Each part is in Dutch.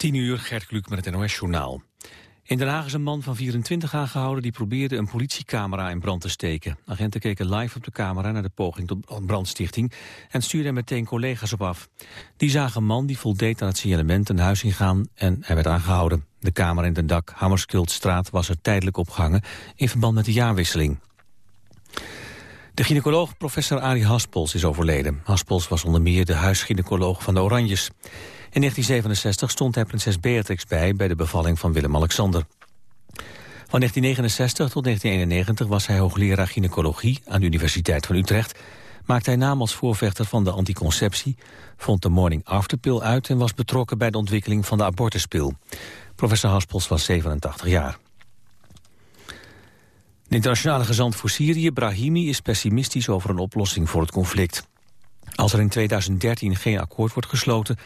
10 uur, Gert Kluk met het NOS-journaal. In Den Haag is een man van 24 aangehouden... die probeerde een politiecamera in brand te steken. Agenten keken live op de camera naar de poging tot brandstichting... en stuurden meteen collega's op af. Die zagen een man die voldeed aan het signalement een huis ingaan... en hij werd aangehouden. De camera in de dak Hammerskultstraat was er tijdelijk opgehangen... in verband met de jaarwisseling. De gynaecoloog professor Arie Haspels is overleden. Haspels was onder meer de huisgynaecoloog van de Oranjes. In 1967 stond hij prinses Beatrix bij bij de bevalling van Willem-Alexander. Van 1969 tot 1991 was hij hoogleraar gynaecologie aan de Universiteit van Utrecht. Maakte hij naam als voorvechter van de anticonceptie, vond de morning after pill uit en was betrokken bij de ontwikkeling van de abortuspil. Professor Haspels was 87 jaar. De internationale gezant voor Syrië, Brahimi, is pessimistisch over een oplossing voor het conflict. Als er in 2013 geen akkoord wordt gesloten,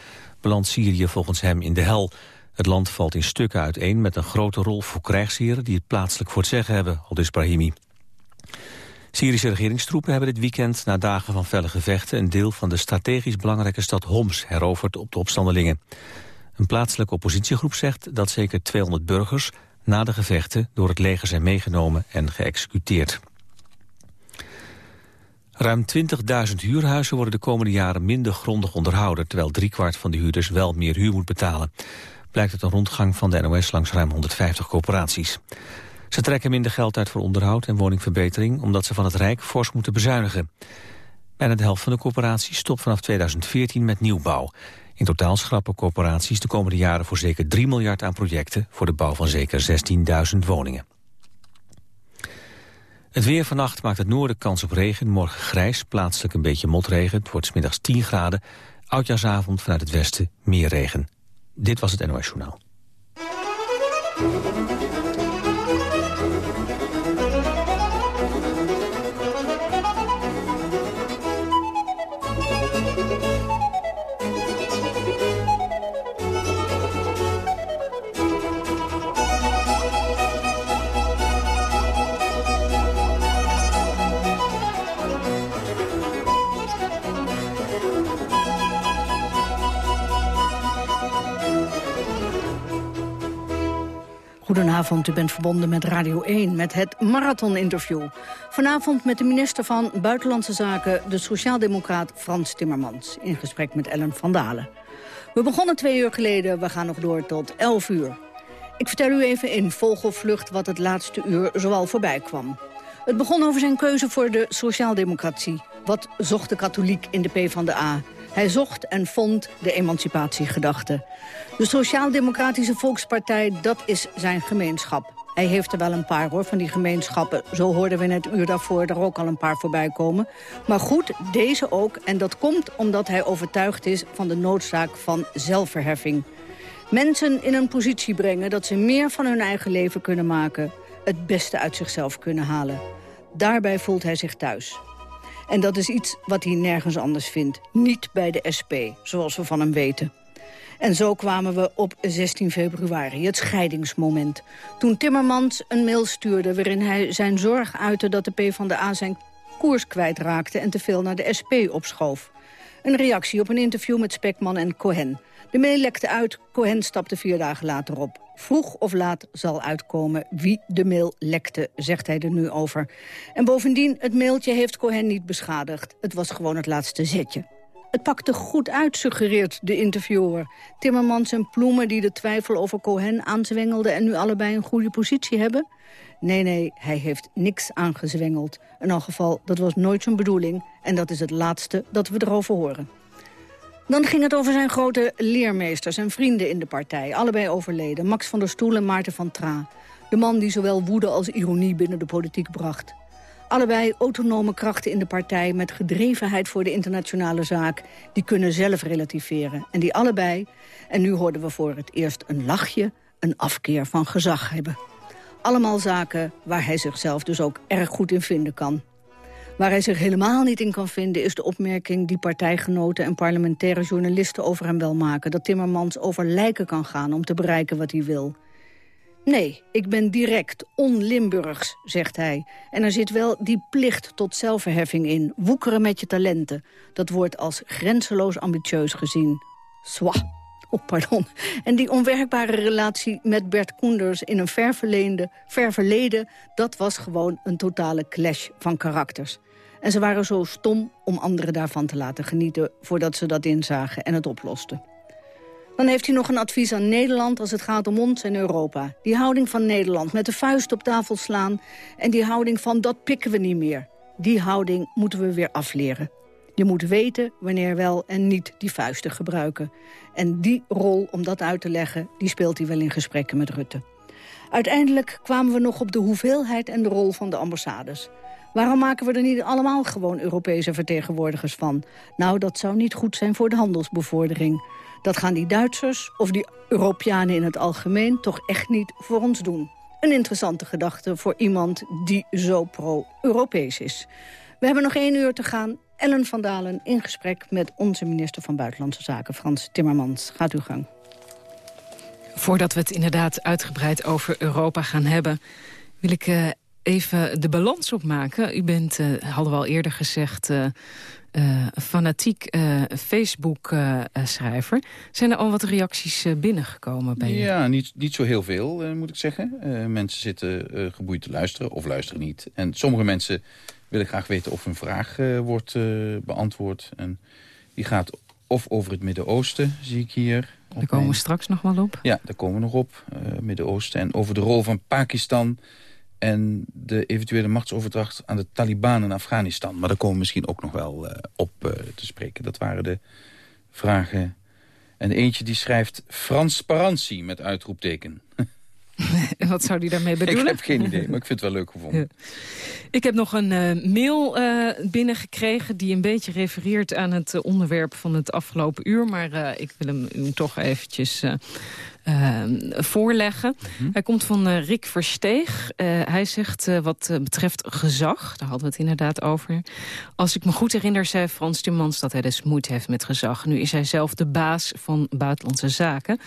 belandt Syrië volgens hem in de hel. Het land valt in stukken uiteen met een grote rol voor krijgsheren... die het plaatselijk voor het zeggen hebben, aldus Brahimi. Syrische regeringstroepen hebben dit weekend na dagen van felle gevechten... een deel van de strategisch belangrijke stad Homs heroverd op de opstandelingen. Een plaatselijke oppositiegroep zegt dat zeker 200 burgers... na de gevechten door het leger zijn meegenomen en geëxecuteerd. Ruim 20.000 huurhuizen worden de komende jaren minder grondig onderhouden... terwijl driekwart van de huurders wel meer huur moet betalen. Blijkt uit een rondgang van de NOS langs ruim 150 corporaties. Ze trekken minder geld uit voor onderhoud en woningverbetering... omdat ze van het Rijk fors moeten bezuinigen. Bijna de helft van de corporaties stopt vanaf 2014 met nieuwbouw. In totaal schrappen corporaties de komende jaren voor zeker 3 miljard aan projecten... voor de bouw van zeker 16.000 woningen. Het weer vannacht maakt het noorden kans op regen. Morgen grijs, plaatselijk een beetje motregen. Het wordt smiddags 10 graden. Oudjaarsavond vanuit het westen meer regen. Dit was het NOS Journaal. Goedenavond, u bent verbonden met Radio 1 met het Marathon-interview. Vanavond met de minister van Buitenlandse Zaken, de sociaaldemocraat Frans Timmermans. In gesprek met Ellen van Dalen. We begonnen twee uur geleden, we gaan nog door tot 11 uur. Ik vertel u even in vogelvlucht wat het laatste uur zoal voorbij kwam. Het begon over zijn keuze voor de sociaaldemocratie. Wat zocht de katholiek in de PvdA? Hij zocht en vond de emancipatiegedachte. De Sociaal-Democratische Volkspartij, dat is zijn gemeenschap. Hij heeft er wel een paar hoor, van die gemeenschappen. Zo hoorden we net uur daarvoor er ook al een paar voorbij komen. Maar goed, deze ook. En dat komt omdat hij overtuigd is van de noodzaak van zelfverheffing. Mensen in een positie brengen dat ze meer van hun eigen leven kunnen maken. Het beste uit zichzelf kunnen halen. Daarbij voelt hij zich thuis. En dat is iets wat hij nergens anders vindt. Niet bij de SP, zoals we van hem weten. En zo kwamen we op 16 februari, het scheidingsmoment. Toen Timmermans een mail stuurde waarin hij zijn zorg uitte... dat de PvdA zijn koers kwijtraakte en te veel naar de SP opschoof. Een reactie op een interview met Spekman en Cohen. De mail lekte uit, Cohen stapte vier dagen later op. Vroeg of laat zal uitkomen wie de mail lekte, zegt hij er nu over. En bovendien, het mailtje heeft Cohen niet beschadigd. Het was gewoon het laatste zetje. Het pakte goed uit, suggereert de interviewer. Timmermans en Ploemen die de twijfel over Cohen aanzwengelden... en nu allebei een goede positie hebben? Nee, nee, hij heeft niks aangezwengeld. In elk geval, dat was nooit zijn bedoeling. En dat is het laatste dat we erover horen. Dan ging het over zijn grote leermeesters en vrienden in de partij. Allebei overleden, Max van der Stoel en Maarten van Tra. De man die zowel woede als ironie binnen de politiek bracht. Allebei autonome krachten in de partij met gedrevenheid voor de internationale zaak. Die kunnen zelf relativeren. En die allebei, en nu hoorden we voor het eerst een lachje, een afkeer van gezag hebben. Allemaal zaken waar hij zichzelf dus ook erg goed in vinden kan. Waar hij zich helemaal niet in kan vinden is de opmerking die partijgenoten en parlementaire journalisten over hem wel maken. Dat Timmermans over lijken kan gaan om te bereiken wat hij wil. Nee, ik ben direct, on-Limburgs, zegt hij. En er zit wel die plicht tot zelfverheffing in. Woekeren met je talenten. Dat wordt als grenzeloos ambitieus gezien. Swah. Oh, pardon. En die onwerkbare relatie met Bert Koenders in een ver, ver verleden... dat was gewoon een totale clash van karakters. En ze waren zo stom om anderen daarvan te laten genieten... voordat ze dat inzagen en het oplosten. Dan heeft hij nog een advies aan Nederland als het gaat om ons en Europa. Die houding van Nederland, met de vuist op tafel slaan... en die houding van dat pikken we niet meer. Die houding moeten we weer afleren. Je moet weten wanneer wel en niet die vuisten gebruiken. En die rol, om dat uit te leggen, die speelt hij wel in gesprekken met Rutte. Uiteindelijk kwamen we nog op de hoeveelheid en de rol van de ambassades. Waarom maken we er niet allemaal gewoon Europese vertegenwoordigers van? Nou, dat zou niet goed zijn voor de handelsbevordering. Dat gaan die Duitsers of die Europeanen in het algemeen toch echt niet voor ons doen. Een interessante gedachte voor iemand die zo pro-Europees is. We hebben nog één uur te gaan. Ellen van Dalen in gesprek met onze minister van Buitenlandse Zaken, Frans Timmermans. Gaat uw gang. Voordat we het inderdaad uitgebreid over Europa gaan hebben... wil ik uh, even de balans opmaken. U bent, uh, hadden we al eerder gezegd... Uh, uh, fanatiek uh, Facebook-schrijver. Zijn er al wat reacties binnengekomen bij je? Ja, niet, niet zo heel veel, moet ik zeggen. mensen zitten geboeid te luisteren of luisteren niet. En sommige mensen willen graag weten of hun vraag wordt beantwoord. En die gaat of over het Midden-Oosten, zie ik hier. Daar komen we straks nog wel op. Ja, daar komen we nog op. Midden-Oosten. En over de rol van Pakistan en de eventuele machtsoverdracht aan de Taliban in Afghanistan. Maar daar komen we misschien ook nog wel uh, op uh, te spreken. Dat waren de vragen. En eentje die schrijft transparantie met uitroepteken. En wat zou die daarmee bedoelen? Ik heb geen idee, maar ik vind het wel leuk gevonden. Ik heb nog een uh, mail uh, binnengekregen... die een beetje refereert aan het uh, onderwerp van het afgelopen uur. Maar ik wil hem u toch eventjes voorleggen. Mm -hmm. Hij komt van Rick Versteeg. hij zegt wat betreft gezag, daar hadden we het inderdaad over. Als ik me goed herinner, zei Frans Timmermans... dat hij dus moeite heeft met gezag. Nu is hij zelf de baas van Buitenlandse Zaken...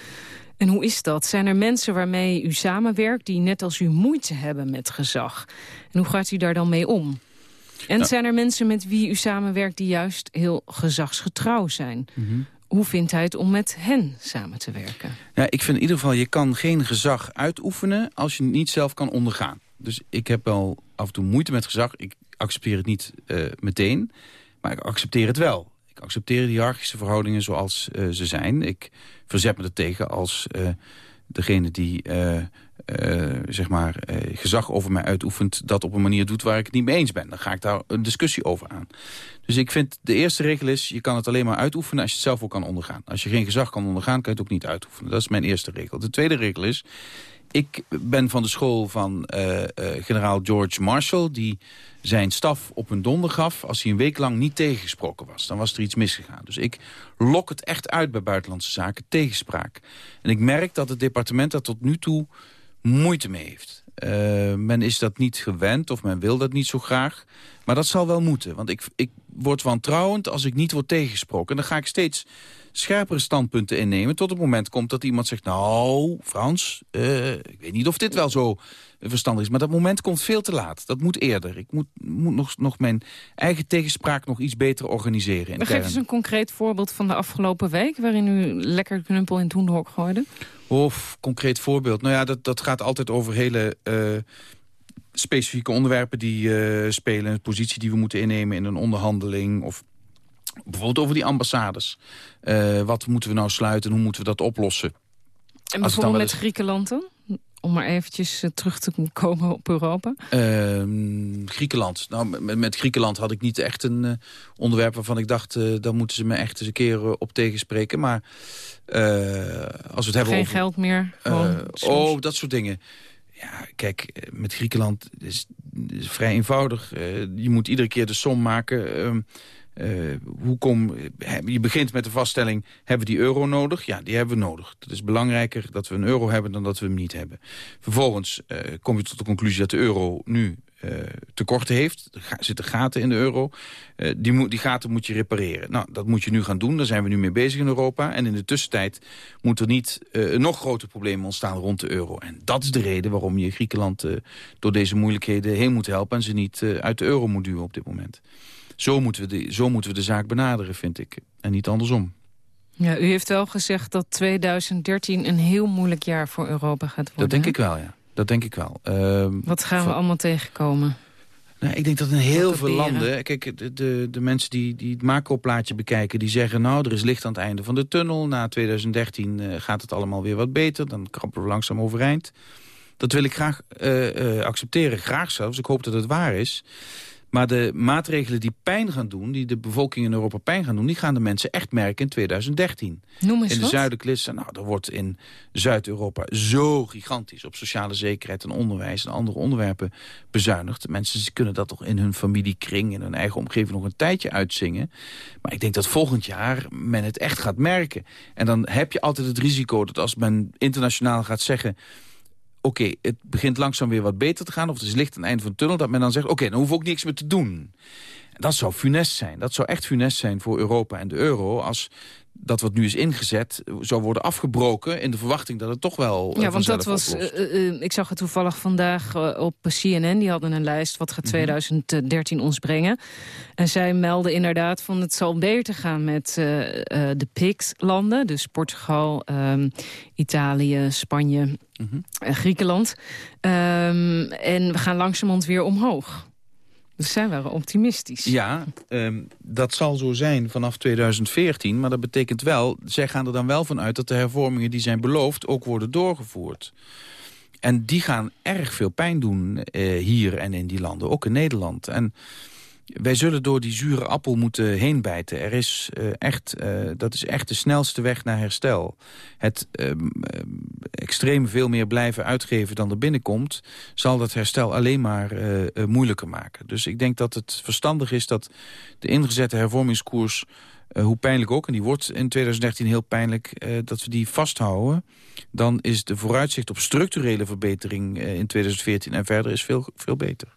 En hoe is dat? Zijn er mensen waarmee u samenwerkt... die net als u moeite hebben met gezag? En hoe gaat u daar dan mee om? En zijn er mensen met wie u samenwerkt... die juist heel gezagsgetrouw zijn? Mm -hmm. Hoe vindt hij het om met hen samen te werken? Ja, ik vind in ieder geval, je kan geen gezag uitoefenen... als je niet zelf kan ondergaan. Dus ik heb wel af en toe moeite met gezag. Ik accepteer het niet uh, meteen, maar ik accepteer het wel. Ik accepteer de hiërarchische verhoudingen zoals uh, ze zijn. Ik verzet me er tegen als uh, degene die zeg maar, gezag over mij uitoefent... dat op een manier doet waar ik het niet mee eens ben. Dan ga ik daar een discussie over aan. Dus ik vind de eerste regel is... je kan het alleen maar uitoefenen als je het zelf ook kan ondergaan. Als je geen gezag kan ondergaan, kan je het ook niet uitoefenen. Dat is mijn eerste regel. De tweede regel is... Ik ben van de school van uh, generaal George Marshall... die zijn staf op een donder gaf als hij een week lang niet tegengesproken was. Dan was er iets misgegaan. Dus ik lok het echt uit bij Buitenlandse Zaken, tegenspraak. En ik merk dat het departement daar tot nu toe moeite mee heeft. Uh, men is dat niet gewend of men wil dat niet zo graag. Maar dat zal wel moeten. Want ik, ik word wantrouwend als ik niet word tegengesproken. En dan ga ik steeds scherpere standpunten innemen... tot het moment komt dat iemand zegt... nou, Frans, uh, ik weet niet of dit wel zo verstandig is. Maar dat moment komt veel te laat. Dat moet eerder. Ik moet, moet nog, nog mijn eigen tegenspraak nog iets beter organiseren. Geef eens een concreet voorbeeld van de afgelopen week... waarin u lekker knuppel in het gooide. Of concreet voorbeeld. Nou ja, dat, dat gaat altijd over hele... Uh, specifieke onderwerpen die uh, spelen. Een positie die we moeten innemen in een onderhandeling. Of bijvoorbeeld over die ambassades. Uh, wat moeten we nou sluiten en hoe moeten we dat oplossen? En bijvoorbeeld met. Griekenland dan? Om maar eventjes uh, terug te komen op Europa. Uh, Griekenland. Nou, met, met, Griekenland had ik niet echt een uh, onderwerp waarvan ik dacht... Uh, dan moeten ze me echt eens een keer op tegenspreken. Maar als we het hebben Geen over... geld meer? oh, dat soort dingen. Ja, kijk, met Griekenland is, is vrij eenvoudig. je moet iedere keer de som maken... Uh, hoe kom, je begint met de vaststelling, hebben we die euro nodig? Ja, die hebben we nodig. Het is belangrijker dat we een euro hebben dan dat we hem niet hebben. Vervolgens uh, kom je tot de conclusie dat de euro nu uh, tekorten heeft. Er zitten gaten in de euro. die, die gaten moet je repareren. Nou, dat moet je nu gaan doen. Daar zijn we nu mee bezig in Europa. En in de tussentijd moet er niet nog groter problemen ontstaan rond de euro. En dat is de reden waarom je Griekenland door deze moeilijkheden heen moet helpen... en ze niet uit de euro moet duwen op dit moment. Zo moeten, we de, zo moeten we de zaak benaderen, vind ik. En niet andersom. Ja, u heeft wel gezegd dat 2013 een heel moeilijk jaar voor Europa gaat worden. Dat denk hè? ik wel, ja. Dat denk ik wel. Ehm, Wat gaan we allemaal tegenkomen? Nou, ik denk dat in heel veel landen... Kijk, de, de, de mensen die, die het macroplaatje bekijken... die zeggen, nou, er is licht aan het einde van de tunnel. Na 2013 eh, gaat het allemaal weer wat beter. Dan krappen we langzaam overeind. Dat wil ik graag eh, eh, accepteren, graag zelfs. Ik hoop dat het waar is. Maar de maatregelen die pijn gaan doen... die de bevolking in Europa pijn gaan doen... die gaan de mensen echt merken in 2013. Noem eens In de wat. zuidelijke nou, er wordt in Zuid-Europa zo gigantisch op sociale zekerheid en onderwijs en andere onderwerpen bezuinigd. Mensen kunnen dat toch in hun familiekring, in hun eigen omgeving nog een tijdje uitzingen. Maar ik denk dat volgend jaar men het echt gaat merken. En dan heb je altijd het risico dat als men internationaal gaat zeggen oké, het begint langzaam weer wat beter te gaan... of er is licht aan het einde van de tunnel, dat men dan zegt... oké, dan hoeven we ook niks meer te doen. En dat zou funest zijn. Dat zou echt funest zijn voor Europa en de euro... als dat wat nu is ingezet zou worden afgebroken... in de verwachting dat het toch wel eh, Ja, want dat was. eh, eh, ik zag het toevallig vandaag op CNN. Die hadden een lijst. Wat Mhm. gaat 2013 ons brengen? En zij melden inderdaad van het zal beter gaan met de PIX-landen. Dus Portugal, ehm, Italië, Spanje, Mhm. en Griekenland. Ehm, en we gaan langzamerhand weer omhoog. Dus zij waren optimistisch. Ja, ehm, dat zal zo zijn vanaf 2014. Maar dat betekent wel, zij gaan er dan wel van uit... dat de hervormingen die zijn beloofd ook worden doorgevoerd. En die gaan erg veel pijn doen eh, hier en in die landen, ook in Nederland. En wij zullen door die zure appel moeten heenbijten. Er is, eh, echt, eh, dat is echt de snelste weg naar herstel. Het ehm, ehm, extreem veel meer blijven uitgeven dan er binnenkomt... zal dat herstel alleen maar eh, eh, moeilijker maken. Dus ik denk dat het verstandig is dat de ingezette hervormingskoers... eh, hoe pijnlijk ook, en die wordt in 2013 heel pijnlijk... eh, dat we die vasthouden. Dan is de vooruitzicht op structurele verbetering eh, in 2014 en verder is veel, veel beter.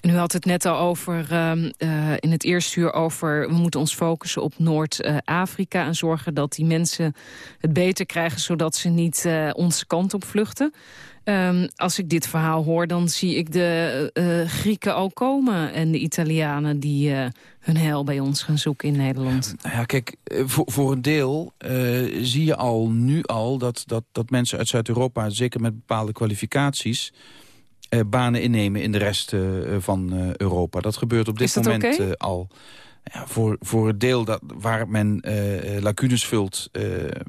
En u had het net al over, ehm, eh, in het eerste uur over... we moeten ons focussen op Noord-Afrika... en zorgen dat die mensen het beter krijgen... zodat ze niet eh, onze kant op vluchten. Ehm, als ik dit verhaal hoor, dan zie ik de eh, Grieken al komen... en de Italianen die hun heil bij ons gaan zoeken in Nederland. Nou ja, kijk, voor, voor een deel zie je al nu al dat, dat, dat mensen uit Zuid-Europa... zeker met bepaalde kwalificaties... eh, banen innemen in de rest eh, van eh, Europa. Dat gebeurt op dit dat moment al. Ja, voor, voor het deel dat, waar men lacunes vult.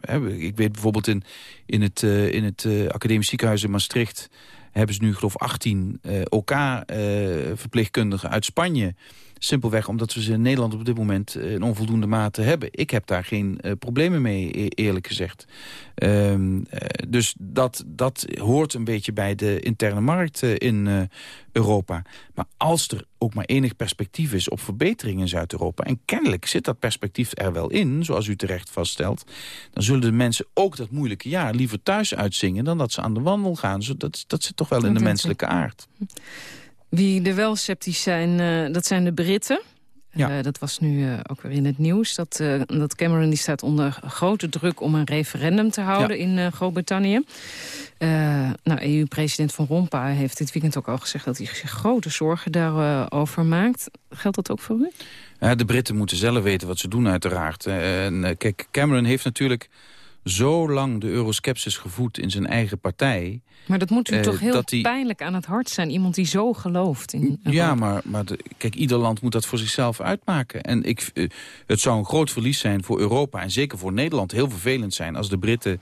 hè, ik weet bijvoorbeeld in, in het, in het academisch ziekenhuis in Maastricht... hebben ze nu geloof ik 18 eh, OK-verpleegkundigen uit Spanje... Simpelweg omdat we ze in Nederland op dit moment eh, in onvoldoende mate hebben. Ik heb daar geen eh, problemen mee, e- eerlijk gezegd. Ehm, eh, dus dat, dat hoort een beetje bij de interne markt eh, in eh, Europa. Maar als er ook maar enig perspectief is op verbetering in Zuid-Europa... en kennelijk zit dat perspectief er wel in, zoals u terecht vaststelt... dan zullen de mensen ook dat moeilijke jaar liever thuis uitzingen... dan dat ze aan de wandel gaan. Zo, dat, dat zit toch wel in de menselijke aard. Wie er wel sceptisch zijn, eh, dat zijn de Britten. Ja. Eh, dat was nu eh, ook weer in het nieuws. Dat, eh, dat Cameron die staat onder grote druk om een referendum te houden in eh, Groot-Brittannië. Eh, nou, EU-president Van Rompuy heeft dit weekend ook al gezegd... dat hij zich grote zorgen daarover maakt. Geldt dat ook voor u? Ja, de Britten moeten zelf weten wat ze doen uiteraard. En, eh, kijk, Cameron heeft natuurlijk zo lang de euroskepsis gevoed in zijn eigen partij. Maar dat moet u Eh, toch heel die- pijnlijk aan het hart zijn. Iemand die zo gelooft in Europa. Ja, maar, maar de- kijk, ieder land moet dat voor zichzelf uitmaken. En ik, eh, het zou een groot verlies zijn voor Europa en zeker voor Nederland. Heel vervelend zijn als de Britten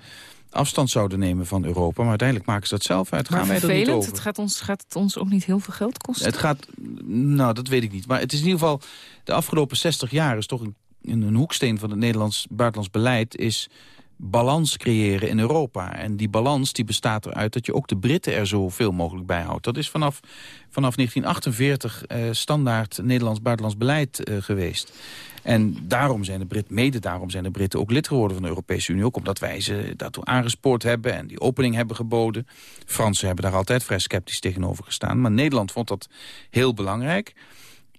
afstand zouden nemen van Europa. Maar uiteindelijk maken ze dat zelf uit. Gaan Maar wij er niet vervelend, over. het gaat, ons, gaat het ons ook niet heel veel geld kosten? Het gaat, nou dat weet ik niet. Maar het is in ieder geval, de afgelopen 60 jaar is toch een, een hoeksteen van het Nederlands buitenlands beleid is balans creëren in Europa. En die balans die bestaat eruit dat je ook de Britten er zoveel mogelijk bij houdt. Dat is vanaf, vanaf 1948 eh, standaard Nederlands buitenlands beleid eh, geweest. En daarom zijn de Britten, mede daarom zijn de Britten ook lid geworden van de Europese Unie. Ook omdat wij ze daartoe aangespoord hebben en die opening hebben geboden. Fransen hebben daar altijd vrij sceptisch tegenover gestaan. Maar Nederland vond dat heel belangrijk.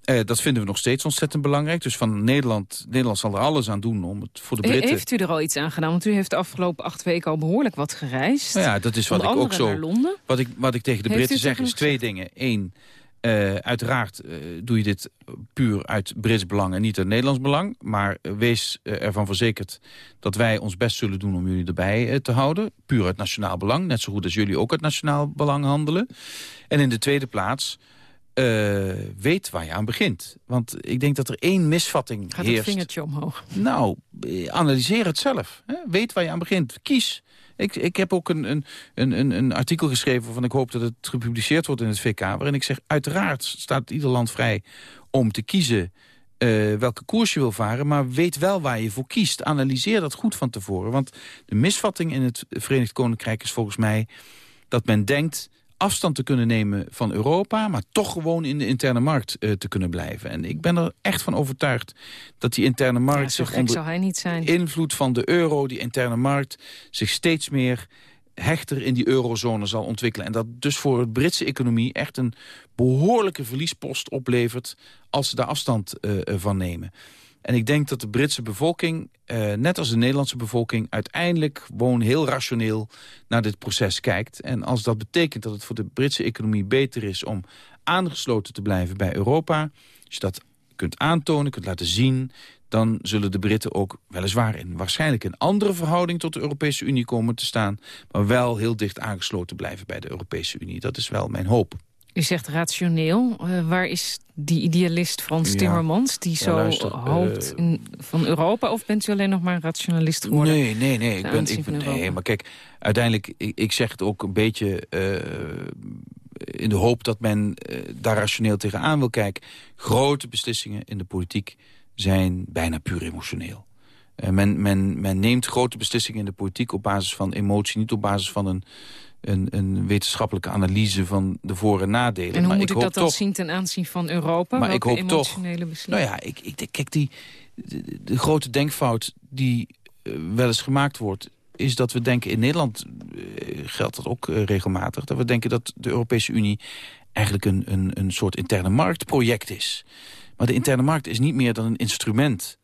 Eh, dat vinden we nog steeds ontzettend belangrijk. Dus van Nederland, Nederland zal er alles aan doen om het voor de Britten... Heeft u er al iets aan gedaan? Want u heeft de afgelopen acht weken al behoorlijk wat gereisd. Nou ja, dat is wat ik ook zo... Wat ik, wat ik tegen de Heeft Britten zeg is twee dingen. Eén, Uh, uiteraard uh, doe je dit puur uit Brits belang en niet uit Nederlands belang. Maar wees ervan verzekerd dat wij ons best zullen doen om jullie erbij te houden. Puur uit nationaal belang. Net zo goed als jullie ook uit nationaal belang handelen. En in de tweede plaats... weet waar je aan begint. Want ik denk dat er één misvatting Gaat heerst. Gaat het vingertje omhoog? Nou, analyseer het zelf. Hè? Weet waar je aan begint. Kies. Ik, ik heb ook een, een, een, een artikel geschreven waarvan ik hoop dat het gepubliceerd wordt in het VK. Waarin ik zeg, uiteraard staat ieder land vrij om te kiezen uh, welke koers je wil varen. Maar weet wel waar je voor kiest. Analyseer dat goed van tevoren. Want de misvatting in het Verenigd Koninkrijk is volgens mij dat men denkt afstand te kunnen nemen van Europa... maar toch gewoon in de interne markt uh, te kunnen blijven. En ik ben er echt van overtuigd dat die interne markt... Ja, zich onder zal hij niet zijn. invloed van de euro, die interne markt... zich steeds meer hechter in die eurozone zal ontwikkelen. En dat dus voor de Britse economie echt een behoorlijke verliespost oplevert... als ze daar afstand uh, van nemen. En ik denk dat de Britse bevolking, eh, net als de Nederlandse bevolking... uiteindelijk gewoon heel rationeel naar dit proces kijkt. En als dat betekent dat het voor de Britse economie beter is... om aangesloten te blijven bij Europa... als je dat kunt aantonen, kunt laten zien... dan zullen de Britten ook weliswaar in waarschijnlijk een andere verhouding... tot de Europese Unie komen te staan... maar wel heel dicht aangesloten blijven bij de Europese Unie. Dat is wel mijn hoop. U zegt rationeel. Uh, waar is die idealist Frans Ja. Timmermans... die Ja, zo luister, hoopt eh, in- van Europa? Of bent u alleen nog maar een rationalist geworden? Nee, nee, nee. Ik ben, ik ben, nee, maar kijk, uiteindelijk, ik, ik zeg het ook een beetje eh, in de hoop dat men eh, daar rationeel tegenaan wil kijken. Grote beslissingen in de politiek zijn bijna puur emotioneel. Eh, men, men, men neemt grote beslissingen in de politiek op basis van emotie, niet op basis van een, een, een wetenschappelijke analyse van de voor- en nadelen. En hoe maar moet ik ik hoop dat dan toch, zien ten aanzien van Europa? Maar ik Welke hoop toch-? Nou ja, ik, ik, kijk, die, de, de grote denkfout die eh, wel eens gemaakt wordt... is dat we denken, in Nederland eh, geldt dat ook eh, regelmatig... dat we denken dat de Europese Unie eigenlijk een, een, een soort interne marktproject is. Maar de interne markt is niet meer dan een instrument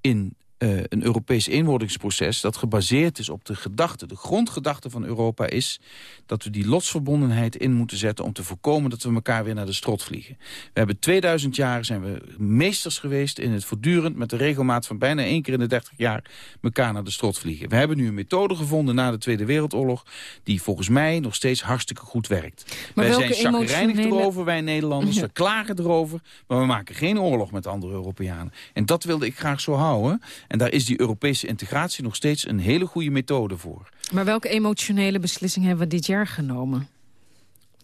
in eh, een Europees eenwordingsproces... dat gebaseerd is op de gedachte, de grondgedachte van Europa is... dat we die lotsverbondenheid in moeten zetten... om te voorkomen dat we elkaar weer naar de strot vliegen. We hebben 2000 jaar zijn we meesters geweest in het voortdurend... met de regelmaat van bijna één keer in de 30 jaar... elkaar naar de strot vliegen. We hebben nu een methode gevonden na de Tweede Wereldoorlog... die volgens mij nog steeds hartstikke goed werkt. Maar wij zijn chagrijnig erover, wij Nederlanders. Ja. We klagen erover, maar we maken geen oorlog met andere Europeanen. En dat wilde ik graag zo houden. En daar is die Europese integratie nog steeds een hele goede methode voor. Maar welke emotionele beslissing hebben we dit jaar genomen?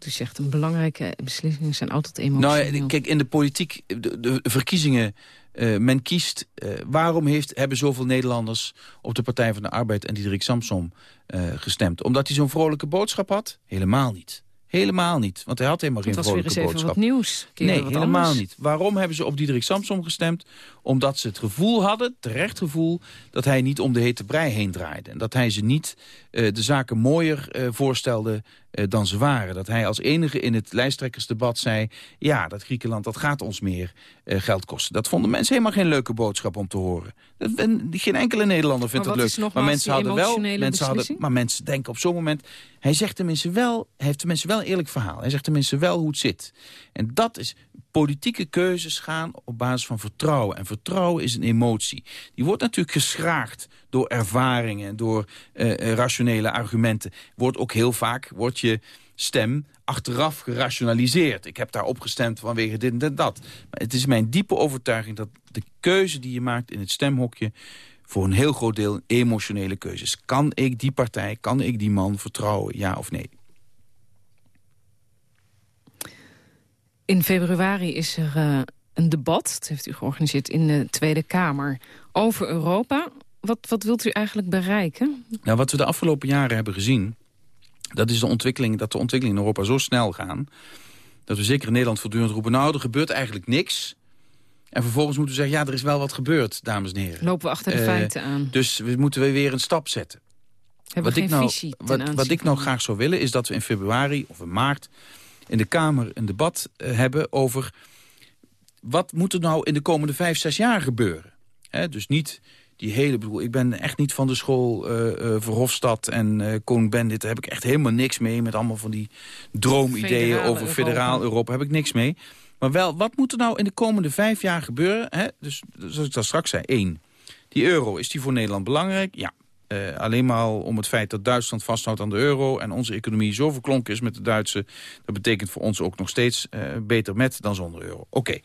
U zegt een belangrijke beslissingen zijn altijd emotioneel. Nou, kijk, in de politiek, de, de verkiezingen, eh, men kiest... eh, waarom heeft, hebben zoveel Nederlanders op de Partij van de Arbeid... en Diederik Samsom eh, gestemd? Omdat hij zo'n vrolijke boodschap had? Helemaal niet. Helemaal niet, want hij had helemaal het geen was weer eens vrolijke even boodschap. wat nieuws. Nee, wat helemaal anders. niet. Waarom hebben ze op Diederik Samsom gestemd? Omdat ze het gevoel hadden, terecht gevoel... dat hij niet om de hete brei heen draaide. En dat hij ze niet eh, de zaken mooier eh, voorstelde dan ze waren. Dat hij als enige in het lijsttrekkersdebat zei... ja, dat Griekenland dat gaat ons meer eh, geld kosten. Dat vonden mensen helemaal geen leuke boodschap om te horen. Geen enkele Nederlander vindt dat leuk. maar mensen hadden wel... Mensen hadden, maar mensen denken op zo'n moment... Hij zegt tenminste wel, hij heeft tenminste wel een eerlijk verhaal. Hij zegt tenminste wel hoe het zit. En dat is, politieke keuzes gaan op basis van vertrouwen. En vertrouwen is een emotie. Die wordt natuurlijk geschraagd door ervaringen, door eh, eh, rationele argumenten. Wordt ook heel vaak, wordt je stem achteraf gerationaliseerd. Ik heb daarop gestemd vanwege dit en dat. Maar het is mijn diepe overtuiging dat de keuze die je maakt in het stemhokje voor een heel groot deel emotionele keuzes. Kan ik die partij, kan ik die man vertrouwen, ja of nee? In februari is er eh, een debat, dat heeft u georganiseerd in de Tweede Kamer, over Europa. Wat, wat wilt u eigenlijk bereiken? Nou, wat we de afgelopen jaren hebben gezien... dat is de ontwikkeling, dat de ontwikkelingen in Europa zo snel gaan... dat we zeker in Nederland voortdurend roepen... nou, er gebeurt eigenlijk niks. En vervolgens moeten we zeggen... ja, er is wel wat gebeurd, dames en heren. Lopen we achter de Eh, feiten aan? Dus we moeten weer een stap zetten. Hebben we wat geen ik nou, visie ten wat, wat ik nou graag zou willen is dat we in februari of in maart in de Kamer een debat eh, hebben over wat moet er nou in de komende vijf, zes jaar gebeuren. Hè, dus niet die hele, bedoel, ik ben echt niet van de school uh, uh, Verhofstadt en uh, Koning Bendit. Daar heb ik echt helemaal niks mee. Met allemaal van die droomideeën over federaal Europa. heb ik niks mee. Maar wel, wat moet er nou in de komende vijf jaar gebeuren? Hè? Dus, zoals ik dat straks zei, één. Die euro, is die voor Nederland belangrijk? Ja. Uh, alleen maar om het feit dat Duitsland vasthoudt aan de euro... en onze economie zo verklonken is met de Duitse... dat betekent voor ons ook nog steeds uh, beter met dan zonder euro. Oké.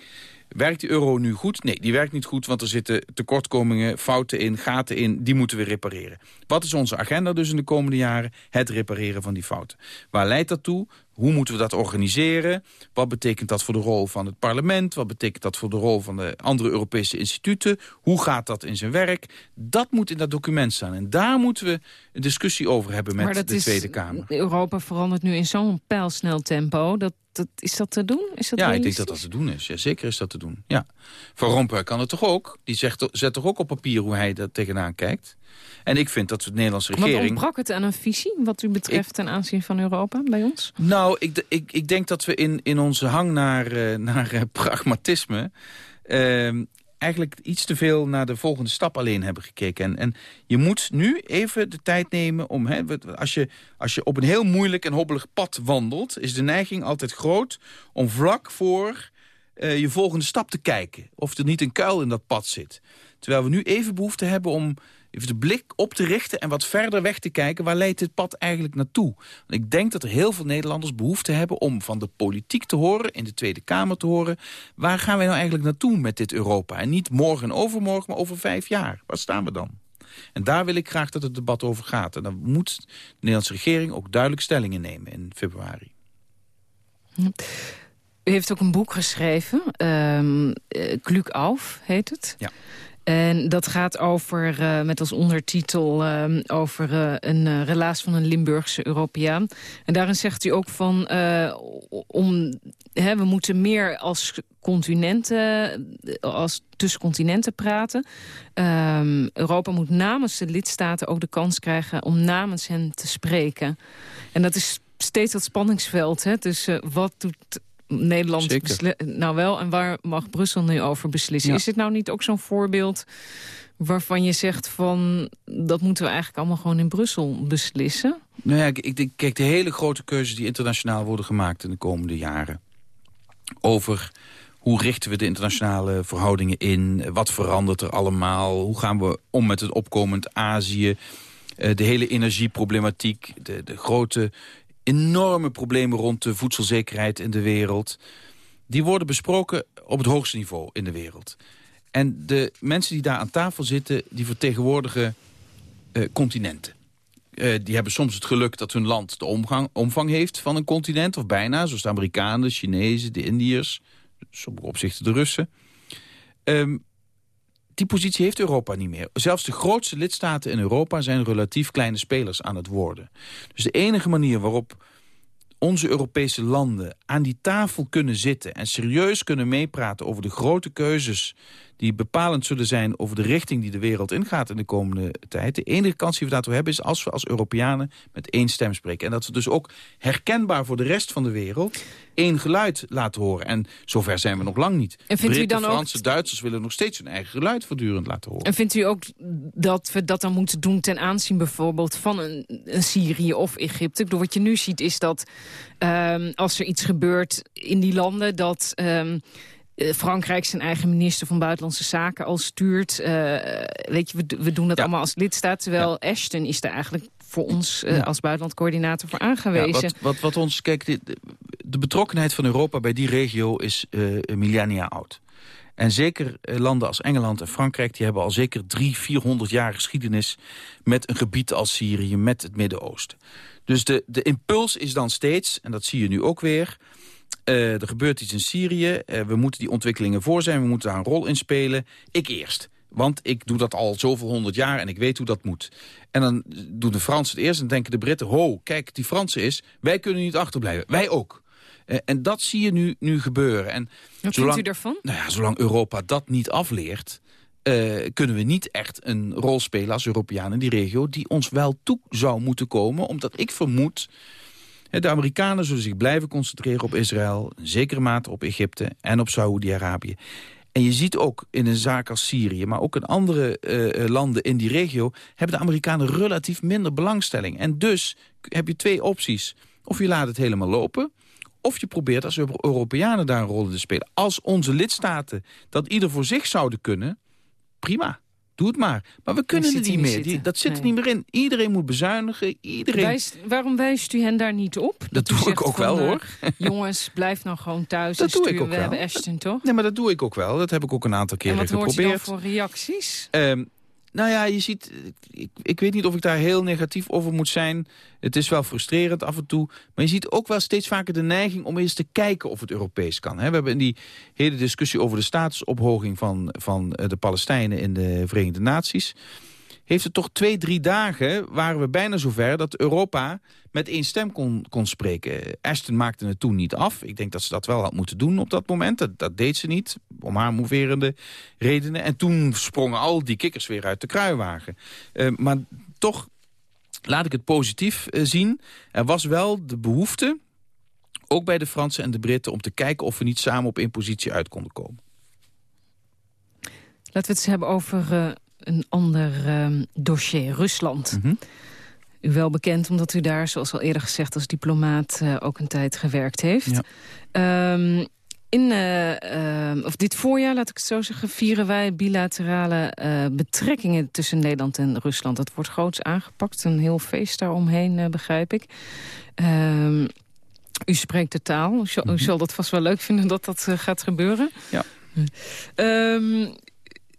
Werkt die euro nu goed? Nee, die werkt niet goed, want er zitten tekortkomingen, fouten in, gaten in. Die moeten we repareren. Wat is onze agenda dus in de komende jaren? Het repareren van die fouten. Waar leidt dat toe? Hoe moeten we dat organiseren? Wat betekent dat voor de rol van het parlement? Wat betekent dat voor de rol van de andere Europese instituten? Hoe gaat dat in zijn werk? Dat moet in dat document staan. En daar moeten we een discussie over hebben met de Tweede Kamer. Europa verandert nu in zo'n pijlsnel tempo... dat dat, is dat te doen? Is dat ja, ik denk dat dat te doen is. Ja, zeker is dat te doen. Ja. Van Rompuy kan het toch ook? Die zegt, zet toch ook op papier hoe hij daar tegenaan kijkt? En ik vind dat de Nederlandse regering... Wat ontbrak het aan een visie wat u betreft ten aanzien van Europa bij ons? Nou, ik, ik, ik denk dat we in, in onze hang naar, uh, naar uh, pragmatisme... Uh, eigenlijk iets te veel naar de volgende stap alleen hebben gekeken. En, en je moet nu even de tijd nemen om... Hè, als, je, als je op een heel moeilijk en hobbelig pad wandelt... is de neiging altijd groot om vlak voor uh, je volgende stap te kijken. Of er niet een kuil in dat pad zit. Terwijl we nu even behoefte hebben om even de blik op te richten en wat verder weg te kijken... waar leidt dit pad eigenlijk naartoe? Want ik denk dat er heel veel Nederlanders behoefte hebben... om van de politiek te horen, in de Tweede Kamer te horen... waar gaan wij nou eigenlijk naartoe met dit Europa? En niet morgen en overmorgen, maar over vijf jaar. Waar staan we dan? En daar wil ik graag dat het debat over gaat. En dan moet de Nederlandse regering ook duidelijk stellingen nemen in februari. U heeft ook een boek geschreven, um, Kluk Auf heet het. Ja. En dat gaat over, uh, met als ondertitel, uh, over uh, een relaas van een Limburgse Europeaan. En daarin zegt u ook van, om, hè, we moeten meer als continenten, als tussen continenten praten. Um, Europa moet namens de lidstaten ook de kans krijgen om namens hen te spreken. En dat is steeds dat spanningsveld. Hè? Dus wat doet Nederland nou wel en waar mag Brussel nu over beslissen? Is het nou niet ook zo'n voorbeeld waarvan je zegt van... dat moeten we eigenlijk allemaal gewoon in Brussel beslissen? Nou ja, ik, ik kijk, de hele grote keuzes die internationaal worden gemaakt in de komende jaren... over hoe richten we de internationale verhoudingen in? Wat verandert er allemaal? Hoe gaan we om met het opkomend Azië? Eh, de hele energieproblematiek, de, de grote enorme problemen rond de voedselzekerheid in de wereld... die worden besproken op het hoogste niveau in de wereld. En de mensen die daar aan tafel zitten, die vertegenwoordigen uh, continenten. Uh, die hebben soms het geluk dat hun land de omgang, omvang heeft van een continent, of bijna. Zoals de Amerikanen, de Chinezen, de Indiërs, sommige opzichten de Russen. Um, die positie heeft Europa niet meer. Zelfs de grootste lidstaten in Europa zijn relatief kleine spelers aan het worden. Dus de enige manier waarop onze Europese landen aan die tafel kunnen zitten... en serieus kunnen meepraten over de grote keuzes die bepalend zullen zijn over de richting die de wereld ingaat in de komende tijd. De enige kans die we daartoe hebben is als we als Europeanen met één stem spreken. En dat we dus ook herkenbaar voor de rest van de wereld één geluid laten horen. En zover zijn we nog lang niet. En vindt Britten, u dan Fransen, ook... Duitsers willen nog steeds hun eigen geluid voortdurend laten horen. En vindt u ook dat we dat dan moeten doen ten aanzien bijvoorbeeld van een, een Syrië of Egypte? Ik bedoel, wat je nu ziet is dat um, als er iets gebeurt in die landen... dat um, uh, Frankrijk zijn eigen minister van Buitenlandse Zaken al stuurt. Uh, weet je, we, we doen dat allemaal als lidstaat. Terwijl ja. Ashton is daar eigenlijk voor ons uh, als buitenlandcoördinator voor aangewezen. Ja, wat, wat, wat, ons, kijk, de, de, betrokkenheid van Europa bij die regio is millennia oud. En zeker landen als Engeland en Frankrijk... die hebben al zeker drie, vierhonderd jaar geschiedenis... met een gebied als Syrië, met het Midden-Oosten. Dus de, de impuls is dan steeds, en dat zie je nu ook weer... Uh, er gebeurt iets in Syrië. Uh, we moeten die ontwikkelingen voor zijn. We moeten daar een rol in spelen. Ik eerst. Want ik doe dat al zoveel honderd jaar en ik weet hoe dat moet. En dan doen de Fransen het eerst en denken de Britten... ho, kijk, die Fransen is, wij kunnen niet achterblijven. Wij ook. Uh, en dat zie je nu, nu gebeuren. En Wat zolang, vindt u daarvan? Nou ja, zolang Europa dat niet afleert... kunnen we niet echt een rol spelen als Europeanen in die regio... die ons wel toe zou moeten komen, omdat ik vermoed de Amerikanen zullen zich blijven concentreren op Israël... in zekere mate op Egypte en op Saoedi-Arabië. En je ziet ook in een zaak als Syrië, maar ook in andere uh, landen in die regio... hebben de Amerikanen relatief minder belangstelling. En dus heb je twee opties. Of je laat het helemaal lopen... Of je probeert als Europeanen daar een rol in te spelen. Als onze lidstaten dat ieder voor zich zouden kunnen, prima. Doe het maar. Maar we kunnen het niet meer. Die, dat zit er niet meer in. Iedereen moet bezuinigen. Iedereen... waarom wijst u hen daar niet op? Dat, dat doe ik ook wel, hoor. Eh, jongens, blijf nou gewoon thuis. Dat doe ik ook we wel. hebben Ashton, toch? Nee, maar dat doe ik ook wel. Dat heb ik ook een aantal keren geprobeerd. En wat hoort voor reacties? Um, nou ja, je ziet, ik, ik weet niet of ik daar heel negatief over moet zijn. Het is wel frustrerend af en toe. Maar je ziet ook wel steeds vaker de neiging om eens te kijken of het Europees kan. We hebben in die hele discussie over de statusophoging van, van eh, de Palestijnen in de Verenigde Naties heeft het toch twee, drie dagen... waren we bijna zover dat Europa met één stem kon, kon spreken. Ashton maakte het toen niet af. Ik denk dat ze dat wel had moeten doen op dat moment. Dat, deed ze niet, om haar moverende redenen. En toen sprongen al die kikkers weer uit de kruiwagen. Uh, maar toch laat ik het positief uh, zien. Er was wel de behoefte, ook bij de Fransen en de Britten... om te kijken of we niet samen op één positie uit konden komen. Laten we het eens hebben over uh, een ander uh, dossier, Rusland. Mm U wel bekend omdat u daar, zoals al eerder gezegd... als diplomaat uh, ook een tijd gewerkt heeft. Ja. Um, in uh, of dit voorjaar, laat ik het zo zeggen... vieren wij bilaterale betrekkingen tussen Nederland en Rusland. Dat wordt groots aangepakt. Een heel feest daaromheen, begrijp ik. U spreekt de taal. U zal, mm zal, dat vast wel leuk vinden dat dat gaat gebeuren. Ja. Um,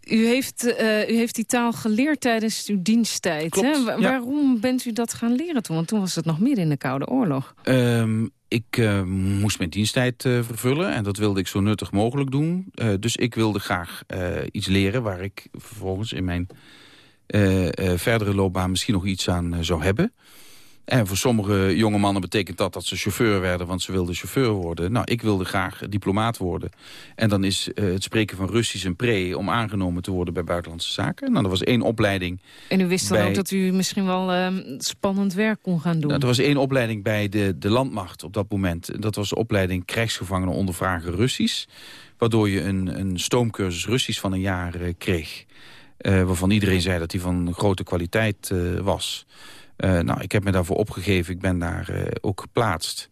u heeft, uh, u heeft die taal geleerd tijdens uw diensttijd. Klopt, hè? Waarom bent u dat gaan leren toen? Want toen was het nog midden in de Koude Oorlog. Um, ik uh, moest mijn diensttijd uh, vervullen en dat wilde ik zo nuttig mogelijk doen. dus ik wilde graag iets leren waar ik vervolgens in mijn verdere loopbaan misschien nog iets aan zou hebben. En voor sommige jonge mannen betekent dat dat ze chauffeur werden... want ze wilden chauffeur worden. Nou, ik wilde graag diplomaat worden. En dan is uh, het spreken van Russisch een pre... om aangenomen te worden bij Buitenlandse Zaken. Nou, er was één opleiding... En u wist dan ook dat u misschien wel uh, spannend werk kon gaan doen? Nou, er was één opleiding bij de, de landmacht op dat moment. Dat was de opleiding krijgsgevangenen ondervragen Russisch. Waardoor je een, een stoomcursus Russisch van een jaar uh, kreeg. waarvan iedereen zei dat die van grote kwaliteit was... Uh, nou, ik heb me daarvoor opgegeven. Ik ben daar uh, ook geplaatst.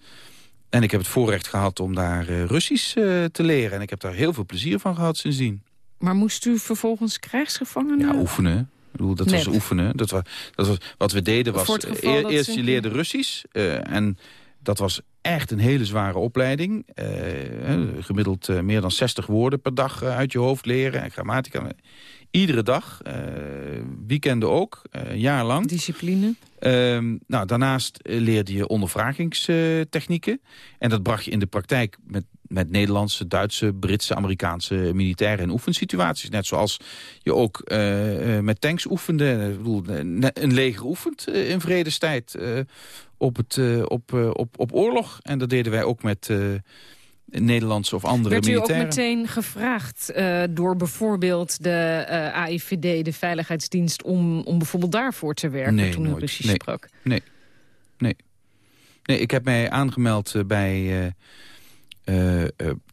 En ik heb het voorrecht gehad om daar uh, Russisch te leren. En ik heb daar heel veel plezier van gehad sindsdien. Maar moest u vervolgens krijgsgevangenen? Ja, oefenen. Ik bedoel, dat was oefenen. Dat was, dat was, wat we deden was... E eerst je leerde Russisch. en dat was echt een hele zware opleiding. gemiddeld meer dan 60 woorden per dag uit je hoofd leren. En grammatica. Iedere dag, weekenden ook, een jaar lang. Discipline. Uh, nou, daarnaast leerde je ondervragingstechnieken. en dat bracht je in de praktijk met, met Nederlandse, Duitse, Britse, Amerikaanse militairen en oefensituaties. Net zoals je ook uh, met tanks oefende. Ik bedoel, een leger oefent in vredestijd op, het, op, op, op oorlog. En dat deden wij ook met Nederlandse of andere Werd militairen. Werd u ook meteen gevraagd uh, door bijvoorbeeld de uh, eh, AIVD, de Veiligheidsdienst... Om, om bijvoorbeeld daarvoor te werken nee, toen u Russisch nee, sprak? Nee, nee. Nee, ik heb mij aangemeld uh, bij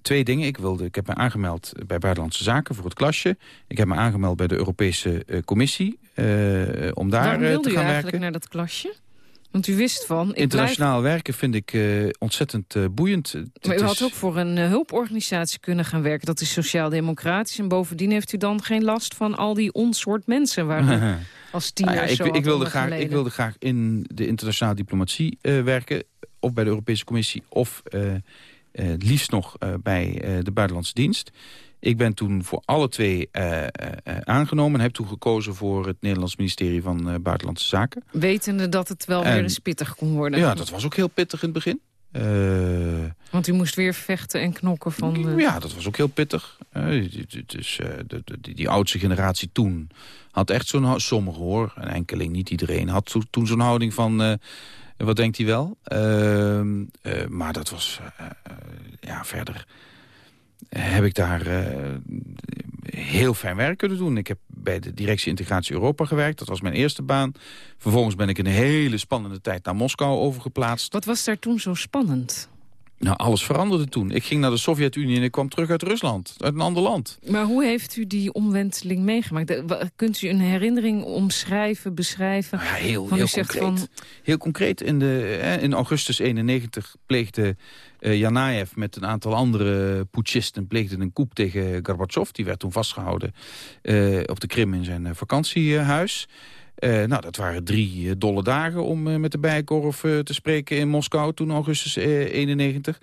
twee dingen. Ik, wilde, ik heb mij aangemeld bij Buitenlandse Zaken voor het klasje. Ik heb me aangemeld bij de Europese Commissie om daar Waarom wilde te gaan u eigenlijk naar dat klasje? Want u wist van... Internationaal werken vind ik uh, ontzettend uh, boeiend. Maar u had ook voor een uh, hulporganisatie kunnen gaan werken. Dat is sociaal-democratisch. En bovendien heeft u dan geen last van al die onsoort mensen... waar u als tiener nou ja, ik, ik, wilde graag, ik wilde graag in de internationale diplomatie werken. Of bij de Europese Commissie. Of liefst nog bij de Buitenlandse Dienst. Ik ben toen voor alle twee uh, uh, aangenomen... en heb toen gekozen voor het Nederlands ministerie van Buitenlandse Zaken. Wetende dat het wel weer eens pittig kon worden. Ja, dat was ook heel pittig in het begin. Want u moest weer vechten en knokken van... Ja, dat was ook heel pittig. dus, de, de, die oudste generatie toen had echt zo'n... Sommigen hoor, een enkeling, niet iedereen... had toen zo'n houding van... wat denkt hij wel? Ehm, maar dat was ja, verder heb ik daar uh, heel fijn werk kunnen doen. Ik heb bij de directie Integratie Europa gewerkt. Dat was mijn eerste baan. Vervolgens ben ik een hele spannende tijd naar Moskou overgeplaatst. Wat was daar toen zo spannend? Nou, alles veranderde toen. Ik ging naar de Sovjet-Unie en ik kwam terug uit Rusland. Uit een ander land. Maar hoe heeft u die omwenteling meegemaakt? Kunt u een herinnering omschrijven, beschrijven? Nou ja, heel, heel concreet. Van... Heel concreet. In, de, in augustus 91 pleegde uh, Janaev met een aantal andere putschisten... pleegde een coup tegen Gorbachev. Die werd toen vastgehouden uh, op de Krim in zijn vakantiehuis. Uh, nou, dat waren drie uh, dolle dagen om uh, met de Bijenkorf te spreken in Moskou toen augustus 91.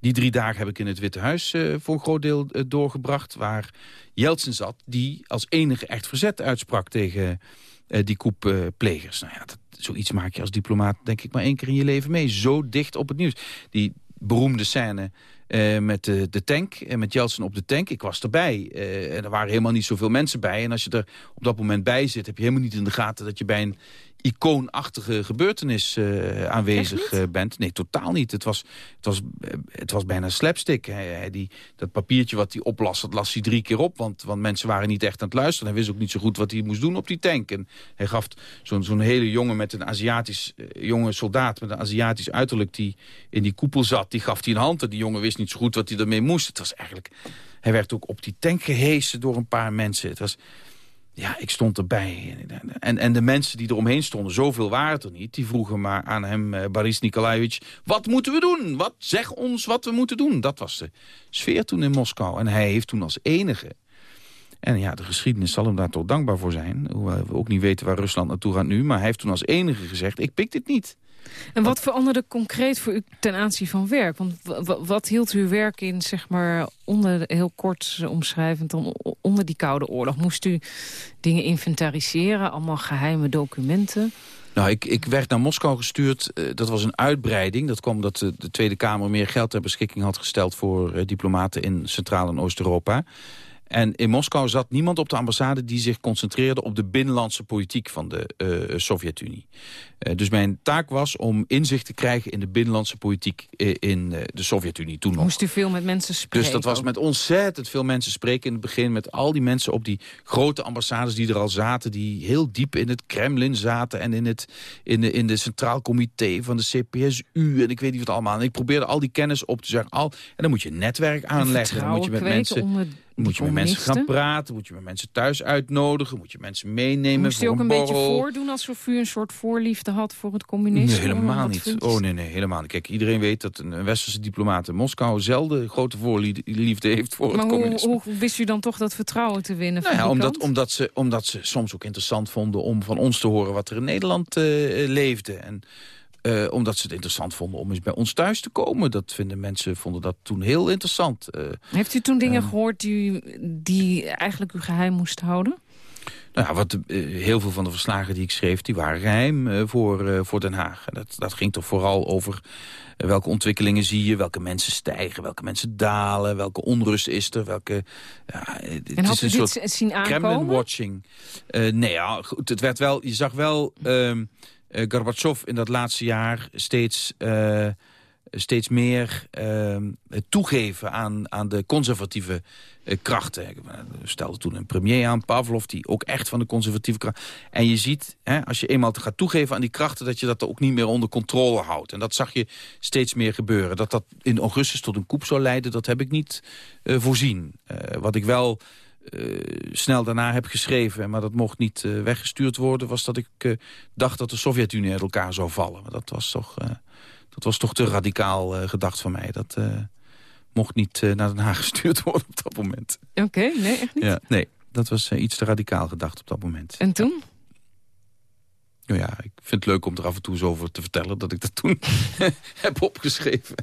Die drie dagen heb ik in het Witte Huis voor een groot deel doorgebracht... waar Jeltsin zat, die als enige echt verzet uitsprak tegen die koepplegers. Nou ja, dat, zoiets maak je als diplomaat denk ik maar één keer in je leven mee. Zo dicht op het nieuws. Die beroemde scène uh, met de, de tank, en met Jeltsin op de tank. Ik was erbij. Uh, en er waren helemaal niet zoveel mensen bij. En als je er op dat moment bij zit, heb je helemaal niet in de gaten... dat je bij een icoonachtige gebeurtenis uh, aanwezig bent. Nee, totaal niet. Het was, het was, het was bijna slapstick. Hij, die, dat papiertje wat hij oplas, dat las hij drie keer op. Want, want mensen waren niet echt aan het luisteren. Hij wist ook niet zo goed wat hij moest doen op die tank. En hij gaf zo'n zo'n hele jongen met een Aziatisch... jonge soldaat met een Aziatisch uiterlijk die in die koepel zat. Die gaf hij een hand en die jongen wist niet zo goed wat hij ermee moest. Het was eigenlijk... Hij werd ook op die tank gehesen door een paar mensen. Het was... Ja, ik stond erbij. En, en de mensen die eromheen stonden, zoveel waren het er niet... die vroegen maar aan hem, uh, Boris Nikolaevich... wat moeten we doen? Wat, zeg ons wat we moeten doen. Dat was de sfeer toen in Moskou. En hij heeft toen als enige... En ja, de geschiedenis zal hem daar toch dankbaar voor zijn. Hoewel we ook niet weten waar Rusland naartoe gaat nu. Maar hij heeft toen als enige gezegd, ik pik dit niet. En wat veranderde concreet voor u ten aanzien van werk? Want wat hield uw werk in, zeg maar, onder, heel kort omschrijvend, onder die Koude Oorlog? Moest u dingen inventariseren, allemaal geheime documenten? Nou, ik, ik werd naar Moskou gestuurd. Uh, dat was een uitbreiding. Dat kwam omdat de, de, Tweede Kamer meer geld ter beschikking had gesteld... voor uh, diplomaten in Centraal- en Oost-Europa. En in Moskou zat niemand op de ambassade die zich concentreerde op de binnenlandse politiek van de uh, Sovjet-Unie. Uh, dus mijn taak was om inzicht te krijgen in de binnenlandse politiek in uh, de Sovjet-Unie toen nog. Moest u veel met mensen spreken? Dus dat was met ontzettend veel mensen spreken in het begin. Met al die mensen op die grote ambassades die er al zaten. Die heel diep in het Kremlin zaten. En in, het, in, de, in de Centraal Comité van de CPSU. En ik weet niet wat allemaal. En ik probeerde al die kennis op te zeggen. Al, en dan moet je een netwerk aanleggen. Dan moet je met mensen... Moet je met mensen gaan praten, moet je met mensen thuis uitnodigen... moet je mensen meenemen Moest je ook een, een beetje voordoen alsof u een soort voorliefde had voor het communisme? Nee, helemaal niet. Oh nee, nee, helemaal niet. Kijk, iedereen weet dat een westerse diplomaat in Moskou... zelden grote voorliefde heeft voor het communisme. Hoe, hoe wist u dan toch dat vertrouwen te winnen nou ja, omdat, omdat, ze, omdat ze soms ook interessant vonden om van ons te horen... wat er in Nederland uh, leefde. En uh, omdat ze het interessant vonden om eens bij ons thuis te komen. Dat vinden mensen, vonden dat toen heel interessant. Uh, Heeft u toen dingen gehoord die, die eigenlijk u geheim moest houden? Nou ja, wat, heel veel van de verslagen die ik schreef, die waren geheim voor, voor Den Haag. En dat, dat ging toch vooral over welke ontwikkelingen zie je, welke mensen stijgen, welke mensen dalen, welke onrust is er, welke... Ja, het en had is u dit zien aankomen? Kremlin-watching. nee, ja, goed, het werd wel, je zag wel... Ehm, uh, in dat laatste jaar steeds, uh, steeds meer uh, toegeven aan, aan de conservatieve krachten. We stelden toen een premier aan, Pavlov, die ook echt van de conservatieve kracht... En je ziet, hè, als je eenmaal gaat toegeven aan die krachten... dat je dat ook niet meer onder controle houdt. En dat zag je steeds meer gebeuren. Dat dat in augustus tot een koep zou leiden, dat heb ik niet voorzien. wat ik wel uh, snel daarna heb geschreven... maar dat mocht niet uh, weggestuurd worden... was dat ik uh, dacht dat de Sovjet-Unie uit elkaar zou vallen. Maar dat was toch, dat was toch te radicaal gedacht van mij. Dat mocht niet naar Den Haag gestuurd worden op dat moment. Oké, nee, echt niet? Ja, nee, dat was iets te radicaal gedacht op dat moment. En toen? Nou ja, ik vind het leuk om er af en toe eens over te vertellen... dat ik dat toen heb opgeschreven.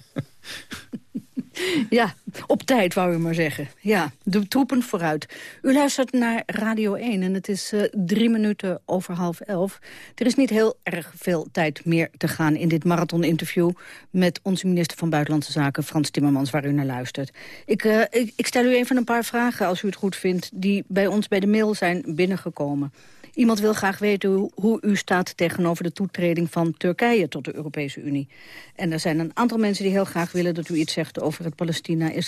Ja, op tijd wou u maar zeggen. Ja, de troepen vooruit. U luistert naar Radio 1 en het is uh, drie minuten over half elf. Er is niet heel erg veel tijd meer te gaan in dit marathoninterview... met onze minister van Buitenlandse Zaken, Frans Timmermans, waar u naar luistert. Ik, uh, ik, stel u even een paar vragen, als u het goed vindt... die bij ons bij de mail zijn binnengekomen. Iemand wil graag weten hoe, u staat tegenover de toetreding van Turkije tot de Europese Unie. En er zijn een aantal mensen die heel graag willen dat u iets zegt over het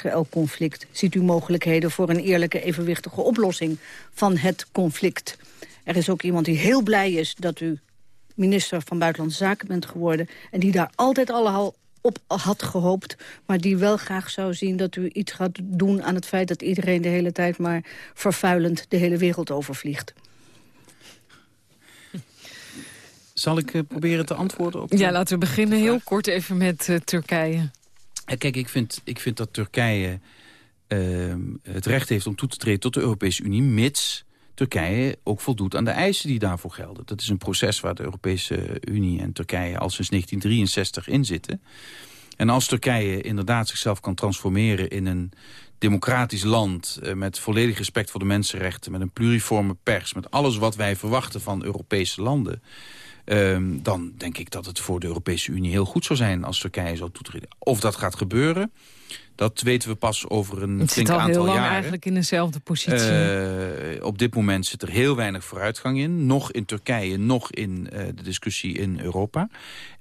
Palestina-Israël-conflict. Ziet u mogelijkheden voor een eerlijke, evenwichtige oplossing van het conflict? Er is ook iemand die heel blij is dat u minister van Buitenlandse Zaken bent geworden... en die daar altijd alle op had gehoopt... maar die wel graag zou zien dat u iets gaat doen aan het feit... dat iedereen de hele tijd maar vervuilend de hele wereld overvliegt. Zal ik uh, proberen te antwoorden op... Ja, laten we beginnen heel kort even met uh, Turkije. Kijk, ik vind, ik vind dat Turkije uh, het recht heeft om toe te treden tot de Europese Unie... mits Turkije ook voldoet aan de eisen die daarvoor gelden. Dat is een proces waar de Europese Unie en Turkije al sinds 1963 in zitten. En als Turkije inderdaad zichzelf kan transformeren in een democratisch land... Uh, met volledig respect voor de mensenrechten, met een pluriforme pers... met alles wat wij verwachten van Europese landen... Um, dan denk ik dat het voor de Europese Unie heel goed zou zijn als Turkije zou toetreden. Of dat gaat gebeuren, dat weten we pas over een het flink aantal jaren. Het zit al heel lang eigenlijk in dezelfde positie. Uh, op dit moment zit er heel weinig vooruitgang in. Nog in Turkije, nog in uh, de discussie in Europa.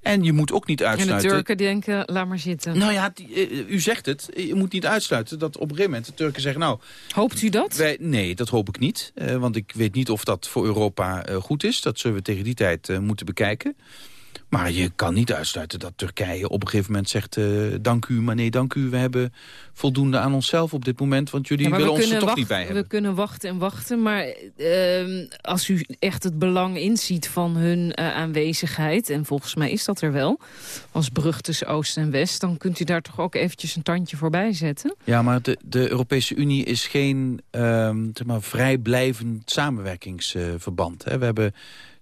En je moet ook niet uitsluiten... En de Turken denken, laat maar zitten. Nou ja, uh, u zegt het. Je moet niet uitsluiten dat op een gegeven moment de Turken zeggen... nou, Hoopt u dat? Wij, nee, dat hoop ik niet. want ik weet niet of dat voor Europa goed is. Dat zullen we tegen die tijd moeten bekijken. Maar je kan niet uitsluiten dat Turkije op een gegeven moment zegt... Uh, dank u, maar nee, dank u. We hebben voldoende aan onszelf op dit moment... want jullie ja, willen ons er toch niet bij hebben. We kunnen wachten en wachten, maar uh, als u echt het belang inziet van hun uh, aanwezigheid... en volgens mij is dat er wel, als brug tussen Oost en West... dan kunt u daar toch ook eventjes een tandje voorbij zetten? Ja, maar de, de Europese Unie is geen zeg maar, vrijblijvend samenwerkingsverband. Hè. We hebben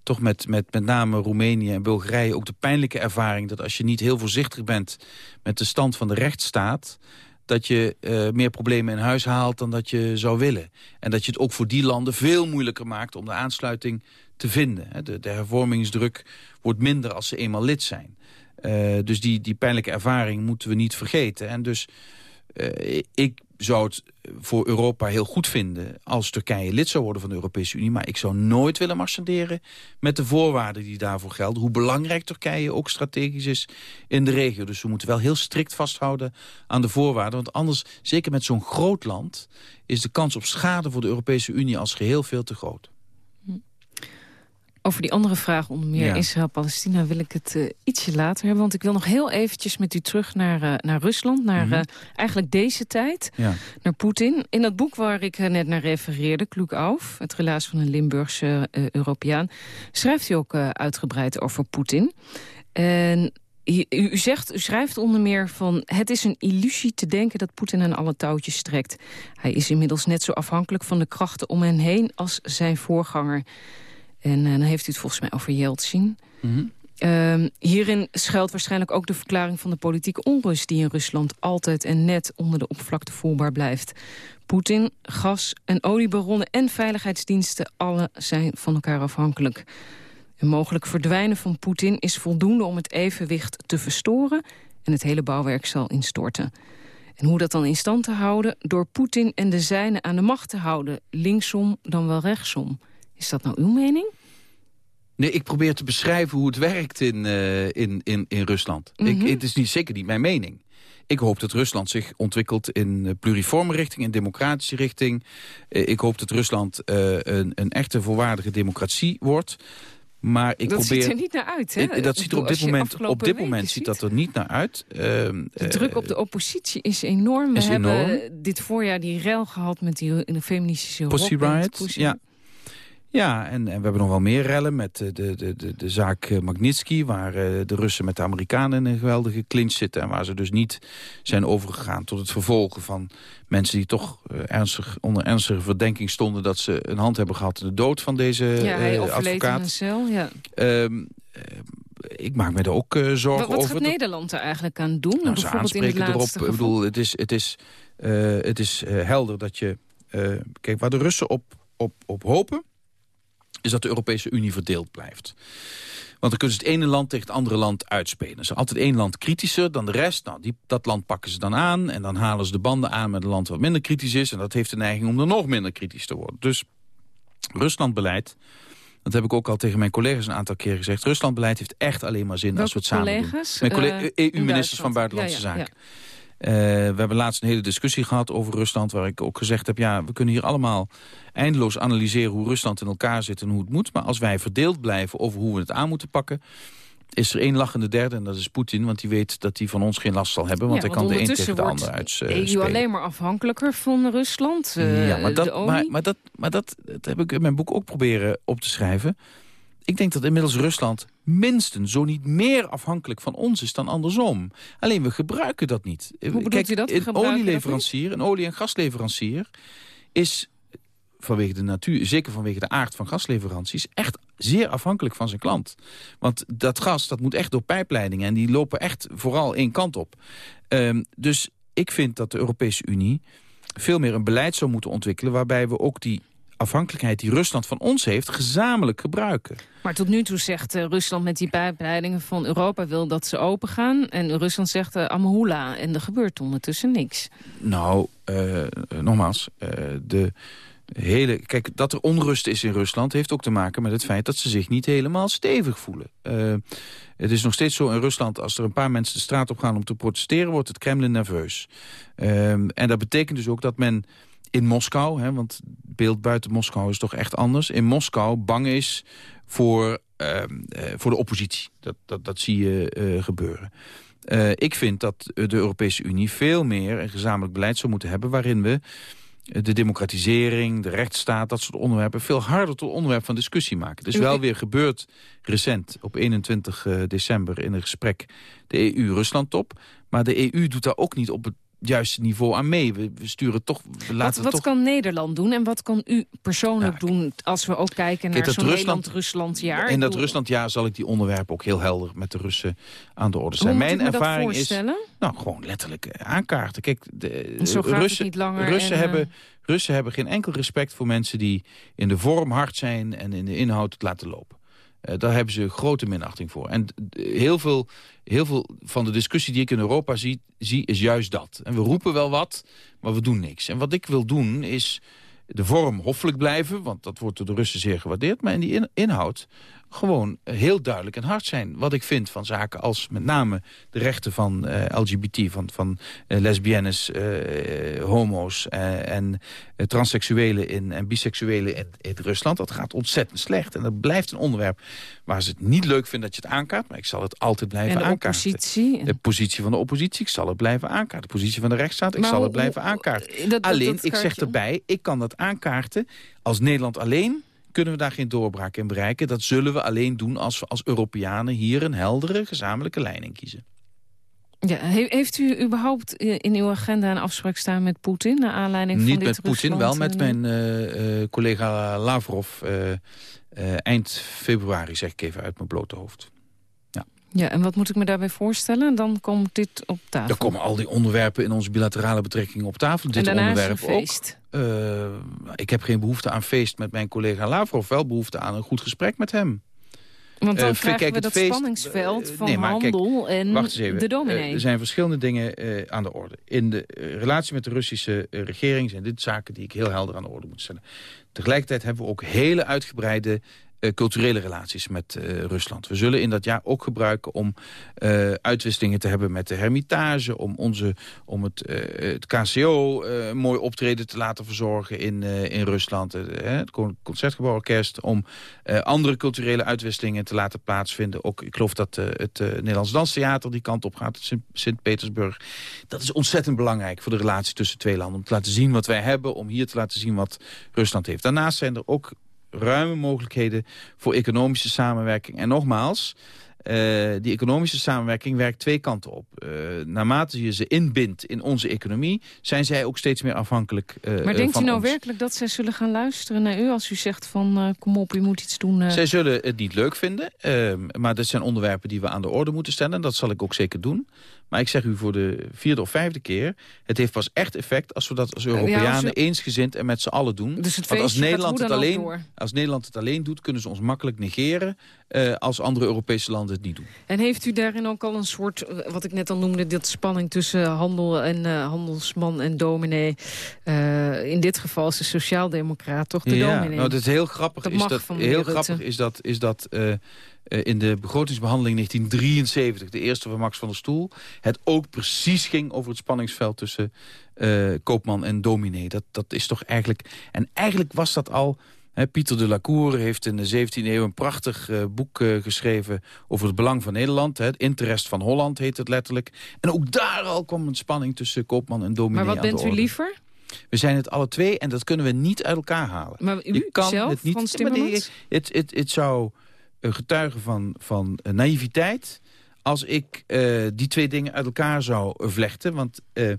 toch met, met met name Roemenië en Bulgarije ook de pijnlijke ervaring... dat als je niet heel voorzichtig bent met de stand van de rechtsstaat dat je uh, meer problemen in huis haalt dan dat je zou willen. En dat je het ook voor die landen veel moeilijker maakt om de aansluiting te vinden. De, de hervormingsdruk wordt minder als ze eenmaal lid zijn. Uh, dus die, die pijnlijke ervaring moeten we niet vergeten. En dus uh, ik zou het voor Europa heel goed vinden als Turkije lid zou worden van de Europese Unie. Maar ik zou nooit willen marchanderen met de voorwaarden die daarvoor gelden. Hoe belangrijk Turkije ook strategisch is in de regio. Dus we moeten wel heel strikt vasthouden aan de voorwaarden. Want anders, zeker met zo'n groot land, is de kans op schade voor de Europese Unie als geheel veel te groot. Over die andere vraag onder meer ja. Israël-Palestina wil ik het uh, ietsje later hebben. Want ik wil nog heel eventjes met u terug naar, uh, naar Rusland. Naar mm -hmm. uh, eigenlijk deze tijd. Ja. Naar Poetin. In dat boek waar ik net naar refereerde, Kloek Auf. Het relaas van een Limburgse Europeaan. Schrijft u ook uitgebreid over Poetin. En u, u, zegt, u schrijft onder meer van... het is een illusie te denken dat Poetin aan alle touwtjes strekt. Hij is inmiddels net zo afhankelijk van de krachten om hen heen... als zijn voorganger. En uh, dan heeft u het volgens mij over Yeltsin. Mm -hmm. uh, hierin schuilt waarschijnlijk ook de verklaring van de politieke onrust... die in Rusland altijd en net onder de oppervlakte voelbaar blijft. Poetin, gas- en oliebaronnen en veiligheidsdiensten... alle zijn van elkaar afhankelijk. Een mogelijk verdwijnen van Poetin is voldoende om het evenwicht te verstoren... en het hele bouwwerk zal instorten. En hoe dat dan in stand te houden? Door Poetin en de zijnen aan de macht te houden. Linksom dan wel rechtsom. Is dat nou uw mening? Nee, ik probeer te beschrijven hoe het werkt in, uh, in, in, in Rusland. Mm -hmm. ik, het is niet, zeker niet mijn mening. Ik hoop dat Rusland zich ontwikkelt in pluriforme richting, in democratische richting. Uh, ik hoop dat Rusland uh, een, een echte volwaardige democratie wordt. Maar ik dat probeer, ziet er niet naar uit, hè? Ik, dat ziet er op dit moment, op dit moment ziet dat er niet naar uit. Uh, de druk op de oppositie is enorm. We is hebben enorm. dit voorjaar die rel gehad met die feministische Pussy Riot. Ja. Ja, en, en, we hebben nog wel meer rellen met de, de, de, de zaak Magnitsky... waar uh, de Russen met de Amerikanen in een geweldige clinch zitten... en waar ze dus niet zijn overgegaan tot het vervolgen van mensen... die toch ernstig, onder ernstige verdenking stonden... dat ze een hand hebben gehad in de dood van deze ja, hij uh, advocaat. In een cel, ja. Um, ik maak me er ook zorgen wat, wat over. Wat gaat Nederland er eigenlijk aan doen? Nou, ze aanspreken erop. Ik bedoel, het is, het is, het is helder dat je... kijk, waar de Russen op, op, op hopen is dat de Europese Unie verdeeld blijft. Want dan kunnen ze het ene land tegen het andere land uitspelen. Ze altijd één land kritischer dan de rest. Nou, die, dat land pakken ze dan aan en dan halen ze de banden aan met een land wat minder kritisch is. En dat heeft de neiging om er nog minder kritisch te worden. Dus Ruslandbeleid, dat heb ik ook al tegen mijn collega's een aantal keer gezegd. Ruslandbeleid heeft echt alleen maar zin Welke als we het samen collega's? doen. Mijn EU-ministers van Buitenlandse ja, ja, Zaken. Ja. Uh, we hebben laatst een hele discussie gehad over Rusland... waar ik ook gezegd heb, ja, we kunnen hier allemaal eindeloos analyseren... hoe Rusland in elkaar zit en hoe het moet. Maar als wij verdeeld blijven over hoe we het aan moeten pakken... is er één lachende derde en dat is Poetin. Want die weet dat hij van ons geen last zal hebben. Want hij kan de een tegen de ander uitspelen. de EU alleen maar afhankelijker van Rusland. Uh, ja, maar, dat, maar, maar, dat, maar dat, dat heb ik in mijn boek ook proberen op te schrijven. Ik denk dat inmiddels Rusland minstens, zo niet meer afhankelijk van ons is dan andersom. Alleen we gebruiken dat niet. Hoe Kijk, je dat? Een olieleverancier, een olie- en gasleverancier is vanwege de natuur, zeker vanwege de aard van gasleveranties... echt zeer afhankelijk van zijn klant. Want dat gas, dat moet echt door pijpleidingen... en die lopen echt vooral één kant op. Um, dus ik vind dat de Europese Unie veel meer een beleid zou moeten ontwikkelen... waarbij we ook die afhankelijkheid die Rusland van ons heeft... gezamenlijk gebruiken. Maar tot nu toe zegt uh, Rusland met die pijpleidingen van Europa wil dat ze open gaan. En Rusland zegt uh, Amahula en er gebeurt ondertussen niks. Nou, uh, nogmaals, de hele... Kijk, dat er onrust is in Rusland heeft ook te maken met het feit dat ze zich niet helemaal stevig voelen. Het is nog steeds zo in Rusland, als er een paar mensen de straat op gaan om te protesteren, wordt het Kremlin nerveus. Uh, en dat betekent dus ook dat men in Moskou, hè, want het beeld buiten Moskou is toch echt anders, in Moskou bang is voor, uh, voor de oppositie. Dat, dat, dat zie je uh, gebeuren. Uh, ik vind dat de Europese Unie veel meer een gezamenlijk beleid zou moeten hebben... waarin we de democratisering, de rechtsstaat, dat soort onderwerpen... veel harder tot onderwerp van discussie maken. Het is wel weer gebeurd recent, op 21 december... in een gesprek de EU-Rusland-top. Maar de EU doet daar ook niet op het juiste niveau aan mee. We, we sturen toch... We laten wat wat toch... kan Nederland doen en wat kan u persoonlijk ja, doen... als we ook kijken naar zo'n Nederland-Ruslandjaar? In dat Ruslandjaar zal ik die onderwerpen ook heel helder... met de Russen aan de orde zijn. Mijn ervaring is... Nou, gewoon letterlijk eh, aankaarten. Kijk, de, Zo Russen, Russen, en, hebben, Russen hebben geen enkel respect voor mensen... die in de vorm hard zijn en in de inhoud het laten lopen. Uh, daar hebben ze grote minachting voor. En heel veel, heel veel van de discussie die ik in Europa zie, zie, is juist dat. En we roepen wel wat, maar we doen niks. En wat ik wil doen is de vorm hoffelijk blijven... want dat wordt door de Russen zeer gewaardeerd... maar in die inhoud gewoon heel duidelijk en hard zijn. Wat ik vind van zaken als met name de rechten van uh, LGBT... van, van uh, lesbiennes, uh, homo's en transseksuelen in, en biseksuelen in, in, Rusland. Dat gaat ontzettend slecht. En dat blijft een onderwerp waar ze het niet leuk vinden dat je het aankaart... maar ik zal het altijd blijven en de aankaarten. Oppositie? De positie van de oppositie, ik zal het blijven aankaarten. De positie van de rechtsstaat, ik zal het blijven aankaarten. Dat, Alleen, dat ik zeg erbij, ik kan dat aankaarten als Nederland alleen kunnen we daar geen doorbraak in bereiken. Dat zullen we alleen doen als we als Europeanen hier een heldere gezamenlijke lijn in kiezen. Ja, heeft u überhaupt in uw agenda een afspraak staan met Poetin... naar aanleiding Niet van dit met Poetin, wel met mijn uh, uh, collega Lavrov... Uh, eind februari, zeg ik even uit mijn blote hoofd. Ja, en wat moet ik me daarbij voorstellen? Dan komt dit op tafel. Dan komen al die onderwerpen in onze bilaterale betrekkingen op tafel. Dit en daarna onderwerp is een feest. Ook. Uh, ik heb geen behoefte aan feest met mijn collega Lavrov. Wel behoefte aan een goed gesprek met hem. Want dan uh, krijgen kijk, we dat feest, spanningsveld van nee, handel kijk, en wacht eens even. de dominee. Uh, er zijn verschillende dingen aan de orde. In de relatie met de Russische regering zijn dit zaken die ik heel helder aan de orde moet stellen. Tegelijkertijd hebben we ook hele uitgebreide culturele relaties met uh, Rusland. We zullen in dat jaar ook gebruiken om uh, uitwisselingen te hebben met de Hermitage... om, onze, om het, het KCO mooi optreden te laten verzorgen in, in Rusland. het Concertgebouworkest, om andere culturele uitwisselingen te laten plaatsvinden. Ook, ik geloof dat het Nederlands Danstheater die kant op gaat, Sint-Petersburg. Dat is ontzettend belangrijk voor de relatie tussen twee landen. Om te laten zien wat wij hebben, om hier te laten zien wat Rusland heeft. Daarnaast zijn er ook ruime mogelijkheden voor economische samenwerking. En nogmaals, uh, die economische samenwerking werkt twee kanten op. Uh, naarmate je ze inbindt in onze economie... zijn zij ook steeds meer afhankelijk uh, Maar denkt u nou ons. werkelijk dat zij zullen gaan luisteren naar u... als u zegt van kom op, u moet iets doen? Zij zullen het niet leuk vinden. ehm, maar dat zijn onderwerpen die we aan de orde moeten stellen. Dat zal ik ook zeker doen. Maar ik zeg u voor de vierde of vijfde keer... het heeft pas echt effect als we dat als Europeanen ja, als we... eensgezind en met z'n allen doen. Dus het Want als Nederland, het alleen, als Nederland het alleen doet... kunnen ze ons makkelijk negeren uh, als andere Europese landen het niet doen. En heeft u daarin ook al een soort, wat ik net al noemde... dat spanning tussen handel en uh, handelsman en dominee... Uh, in dit geval is de sociaaldemocraat toch de ja, dominee? Nou, dat is heel grappig. Dat is dat, heel grappig is dat... Is dat in de begrotingsbehandeling 1973, de eerste van Max van der Stoel... het ook precies ging over het spanningsveld tussen uh, koopman en dominee. Dat, dat is toch eigenlijk... En eigenlijk was dat al Pieter de Lacour heeft in de 17e eeuw een prachtig boek geschreven... over het belang van Nederland. Het interest van Holland heet het letterlijk. En ook daar al kwam een spanning tussen koopman en dominee Maar wat bent u liever? We zijn het alle twee en dat kunnen we niet uit elkaar halen. Maar u je kan zelf, het niet, Frans Timmermans? Het, het, het zou getuigen van, van naïviteit als ik uh, die twee dingen uit elkaar zou vlechten. Want uh, uh,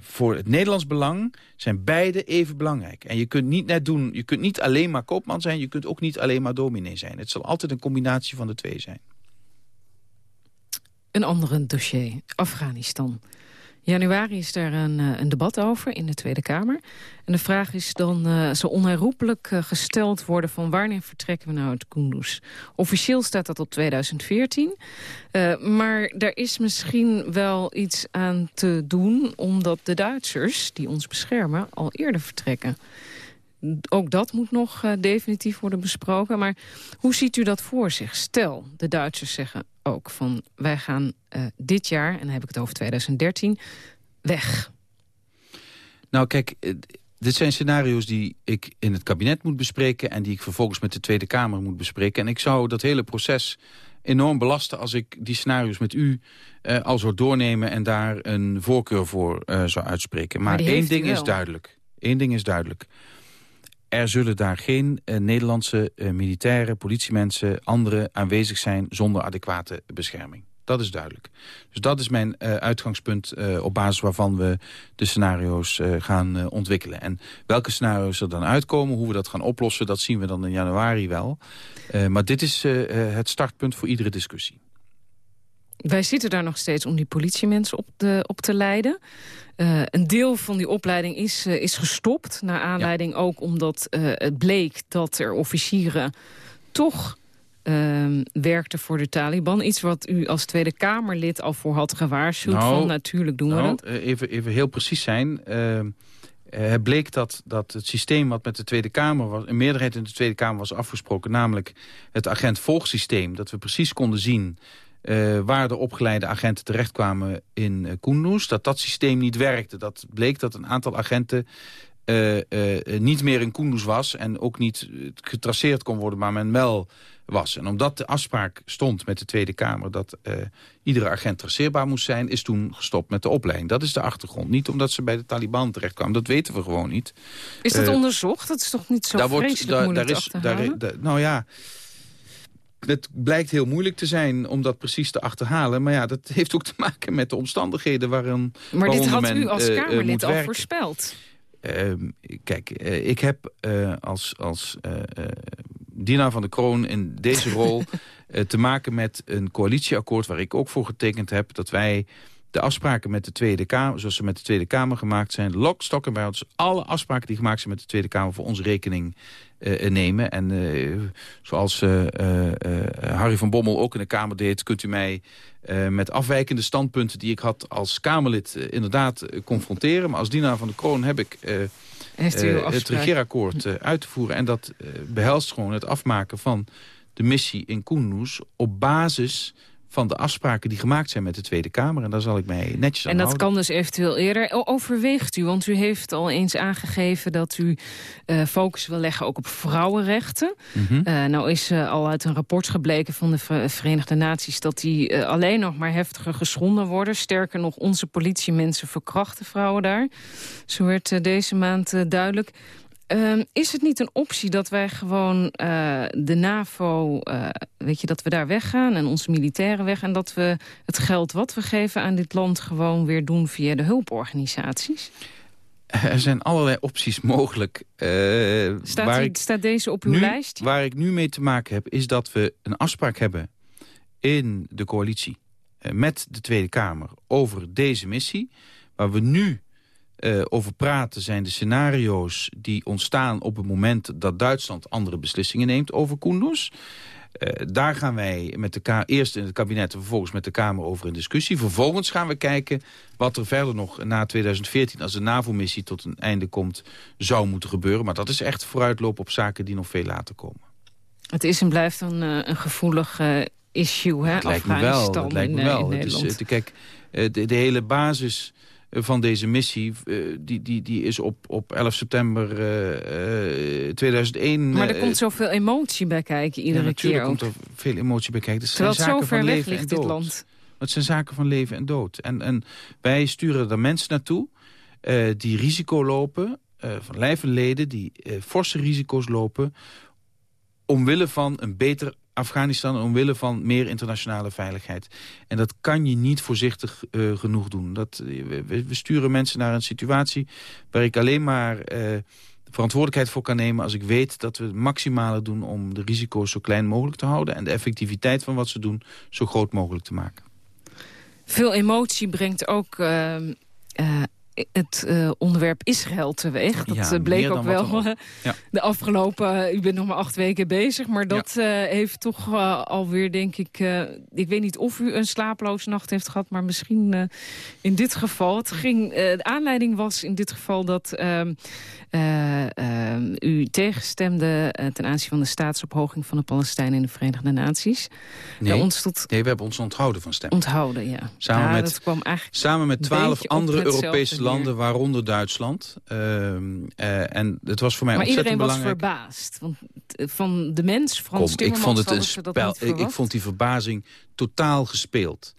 voor het Nederlands belang zijn beide even belangrijk. En je kunt niet net doen, je kunt niet alleen maar koopman zijn... je kunt ook niet alleen maar dominee zijn. Het zal altijd een combinatie van de twee zijn. Een ander dossier, Afghanistan januari is daar een, eh, een, debat over in de Tweede Kamer. En de vraag is dan uh, zo onherroepelijk uh, gesteld worden... van wanneer vertrekken we nou uit Kunduz? Officieel staat dat op 2014. Uh, maar daar is misschien wel iets aan te doen... omdat de Duitsers, die ons beschermen, al eerder vertrekken. Ook dat moet nog definitief worden besproken. Maar hoe ziet u dat voor zich? Stel, de Duitsers zeggen ook van wij gaan uh, dit jaar, en dan heb ik het over 2013, weg. Nou kijk, eh, dit zijn scenario's die ik in het kabinet moet bespreken... en die ik vervolgens met de Tweede Kamer moet bespreken. En ik zou dat hele proces enorm belasten als ik die scenario's met u uh, al zou doornemen... en daar een voorkeur voor uh, zou uitspreken. Maar, maar één ding is duidelijk. Eén ding is duidelijk er zullen daar geen uh, Nederlandse uh, militairen, politiemensen, anderen aanwezig zijn zonder adequate bescherming. Dat is duidelijk. Dus dat is mijn uh, uitgangspunt op basis waarvan we de scenario's gaan ontwikkelen. En welke scenario's er dan uitkomen, hoe we dat gaan oplossen, dat zien we dan in januari wel. maar dit is het startpunt voor iedere discussie. Wij zitten daar nog steeds om die politiemensen op, de, op te leiden. Uh, een deel van die opleiding is, uh, is gestopt. Naar aanleiding ja. ook omdat uh, het bleek dat er officieren toch ehm, werkten voor de Taliban. Iets wat u als Tweede Kamerlid al voor had gewaarschuwd. Nou, van natuurlijk doen nou, we dat. Even, even heel precies zijn. Ehm, het bleek dat, dat het systeem wat met de Tweede Kamer was... een meerderheid in de Tweede Kamer was afgesproken... namelijk het agent-volgsysteem, dat we precies konden zien uh, waar de opgeleide agenten terechtkwamen in uh, Kunduz. Dat dat systeem niet werkte. Dat bleek dat een aantal agenten uh, niet meer in Kunduz was... en ook niet getraceerd kon worden, maar men wel was. En omdat de afspraak stond met de Tweede Kamer... dat iedere agent traceerbaar moest zijn... is toen gestopt met de opleiding. Dat is de achtergrond. Niet omdat ze bij de Taliban terechtkwamen. Dat weten we gewoon niet. Is dat onderzocht? Dat is toch niet zo daar vreselijk wordt, daar, daar is, daar, daar, Nou ja... Het blijkt heel moeilijk te zijn om dat precies te achterhalen. Maar ja, dat heeft ook te maken met de omstandigheden waarin Maar dit had men, u als uh, Kamerlid al voorspeld. Uh, kijk, uh, ik heb als, als dienaar van de kroon in deze rol te maken met een coalitieakkoord... waar ik ook voor getekend heb dat wij de afspraken met de Tweede Kamer, zoals ze met de Tweede Kamer gemaakt zijn, lock, stock en bij ons, alle afspraken die gemaakt zijn met de Tweede Kamer voor onze rekening uh, nemen. En uh, zoals uh, Harry van Bommel ook in de Kamer deed... kunt u mij met afwijkende standpunten die ik had als Kamerlid... inderdaad confronteren. Maar als dienaar van de kroon heb ik het regeerakkoord uit te voeren. En dat behelst gewoon het afmaken van de missie in Kunduz... op basis van de afspraken die gemaakt zijn met de Tweede Kamer. En daar zal ik mij netjes aan En dat kan dus eventueel eerder. Overweegt u, want u heeft al eens aangegeven... dat u uh, focus wil leggen ook op vrouwenrechten. Mm -hmm. uh, nou is uh, al uit een rapport gebleken van de Verenigde Naties... dat die alleen nog maar heftiger geschonden worden. Sterker nog, onze politiemensen verkrachten vrouwen daar. Zo werd deze maand duidelijk. Um, is het niet een optie dat wij gewoon uh, de NAVO, uh, weet je, dat we daar weggaan en onze militairen weg... en dat we het geld wat we geven aan dit land gewoon weer doen via de hulporganisaties? Er zijn allerlei opties mogelijk. Uh, staat, die, staat, deze op uw nu, lijst? Waar ik nu mee te maken heb, is dat we een afspraak hebben in de coalitie... met de Tweede Kamer over deze missie, waar we nu uh, over praten zijn de scenario's die ontstaan op het moment dat Duitsland andere beslissingen neemt over Kunduz. Uh, daar gaan wij met de eerst in het kabinet en vervolgens met de Kamer over in discussie. Vervolgens gaan we kijken wat er verder nog na 2014 als de NAVO-missie tot een einde komt zou moeten gebeuren. Maar dat is echt vooruitlopen op zaken die nog veel later komen. Het is en blijft een, uh, een gevoelig issue, hè? Dat lijkt me wel. Dat lijkt me wel. Het is, kijk, de, de hele basis van deze missie, die, die, die is op, op 11 september 2001... Maar er komt zoveel emotie bij kijken iedere ja, keer ook. komt er veel emotie bij kijken. Terwijl het zo ver weg ligt, dit land. Het zijn zaken van leven en dood. En, en wij sturen er mensen naartoe die risico lopen, van lijf en leden... die forse risico's lopen omwille van een beter Afghanistan omwille van meer internationale veiligheid. En dat kan je niet voorzichtig uh, genoeg doen. Dat, we, we, sturen mensen naar een situatie waar ik alleen maar uh, verantwoordelijkheid voor kan nemen... als ik weet dat we het maximale doen om de risico's zo klein mogelijk te houden... en de effectiviteit van wat ze doen zo groot mogelijk te maken. Veel emotie brengt ook uh, het uh, onderwerp Israël teweeg. Dat ja, bleek ook wel ja. de afgelopen... u bent nog maar acht weken bezig, maar dat ja. uh, heeft toch uh, alweer, denk ik... ik weet niet of u een slapeloze nacht heeft gehad, maar misschien in dit geval. Het ging, de aanleiding was in dit geval dat ehm, u tegenstemde... ten aanzien van de staatsophoging van de Palestijnen in de Verenigde Naties. Nee, ontstond... nee we hebben ons onthouden van stemmen. Onthouden, ja. Samen, met, kwam eigenlijk samen met twaalf andere Europese landen, waaronder Duitsland. Uh, en het was voor mij maar ontzettend belangrijk. Maar iedereen was verbaasd. Want van de mens, Frans Kom, ik vond het een spel. Ik, ik vond die verbazing totaal gespeeld.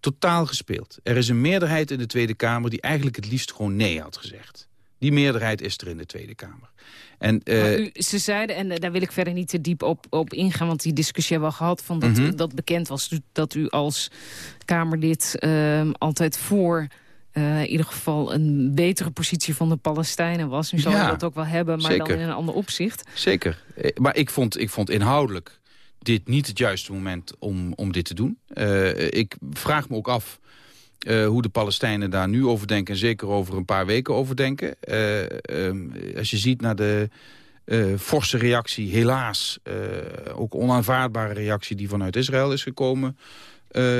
Totaal gespeeld. Er is een meerderheid in de Tweede Kamer die eigenlijk het liefst gewoon nee had gezegd. Die meerderheid is er in de Tweede Kamer. En, uh, u, ze zeiden, en daar wil ik verder niet te diep op, op ingaan... want die discussie hebben we al gehad, van dat, -hmm. dat bekend was... dat u als Kamerlid uh, altijd voor uh, in ieder geval een betere positie van de Palestijnen was. Nu zal ja, dat ook wel hebben, maar zeker. dan in een ander opzicht. Zeker. Eh, maar ik vond, ik vond inhoudelijk dit niet het juiste moment om, om dit te doen. Ik vraag me ook af uh, hoe de Palestijnen daar nu over denken... en zeker over een paar weken over denken. Uh, um, als je ziet naar de uh, forse reactie, helaas... ook onaanvaardbare reactie die vanuit Israël is gekomen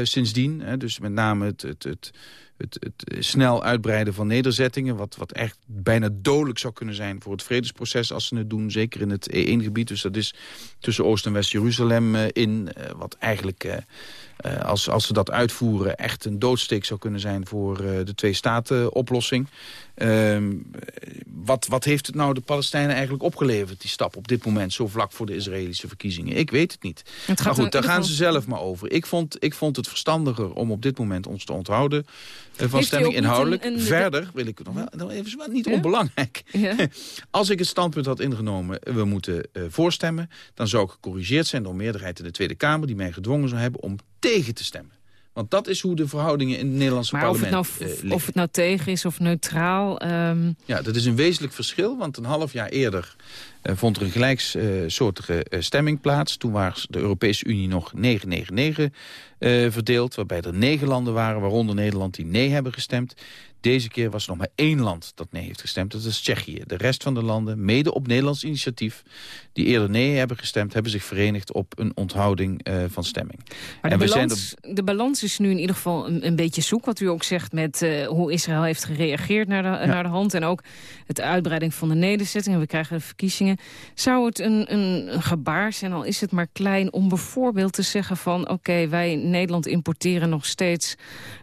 sindsdien. Hè, dus met name het, het, het het, het, snel uitbreiden van nederzettingen... Wat, wat echt bijna dodelijk zou kunnen zijn voor het vredesproces als ze het doen. Zeker in het E1-gebied. Dus dat is tussen Oost- en West-Jeruzalem in. Wat eigenlijk, uh, als, als ze dat uitvoeren... echt een doodsteek zou kunnen zijn voor de twee-staten-oplossing. Ehm, wat, wat heeft het nou de Palestijnen eigenlijk opgeleverd, die stap op dit moment... zo vlak voor de Israëlische verkiezingen? Ik weet het niet. Het maar goed, daar gaan ze zelf maar over. Ik vond, ik vond het verstandiger om op dit moment ons te onthouden... Eh, van stemming inhoudelijk. Een, een... Verder wil ik nog wel, nog even niet ja? onbelangrijk. Ja? Als ik het standpunt had ingenomen, we moeten voorstemmen... dan zou ik gecorrigeerd zijn door meerderheid in de Tweede Kamer... die mij gedwongen zou hebben om tegen te stemmen. Want dat is hoe de verhoudingen in het Nederlandse maar parlement of het, nou, uh, of het nou tegen is of neutraal... Um... Ja, dat is een wezenlijk verschil. Want een half jaar eerder uh, vond er een gelijksoortige uh, stemming plaats. Toen was de Europese Unie nog 999 verdeeld. Waarbij er negen landen waren, waaronder Nederland, die nee hebben gestemd. Deze keer was er nog maar één land dat nee heeft gestemd. Dat is Tsjechië. De rest van de landen, mede op Nederlands initiatief... die eerder nee hebben gestemd, hebben zich verenigd op een onthouding uh, van stemming. Maar de, en we balans, zijn er... de balans is nu in ieder geval een, een beetje zoek. Wat u ook zegt met uh, hoe Israël heeft gereageerd naar de, ja. naar de hand... en ook het uitbreiding van de nederzettingen. We krijgen de verkiezingen. Zou het een, een, een gebaar zijn, al is het maar klein... om bijvoorbeeld te zeggen van... oké, okay, wij Nederland importeren nog steeds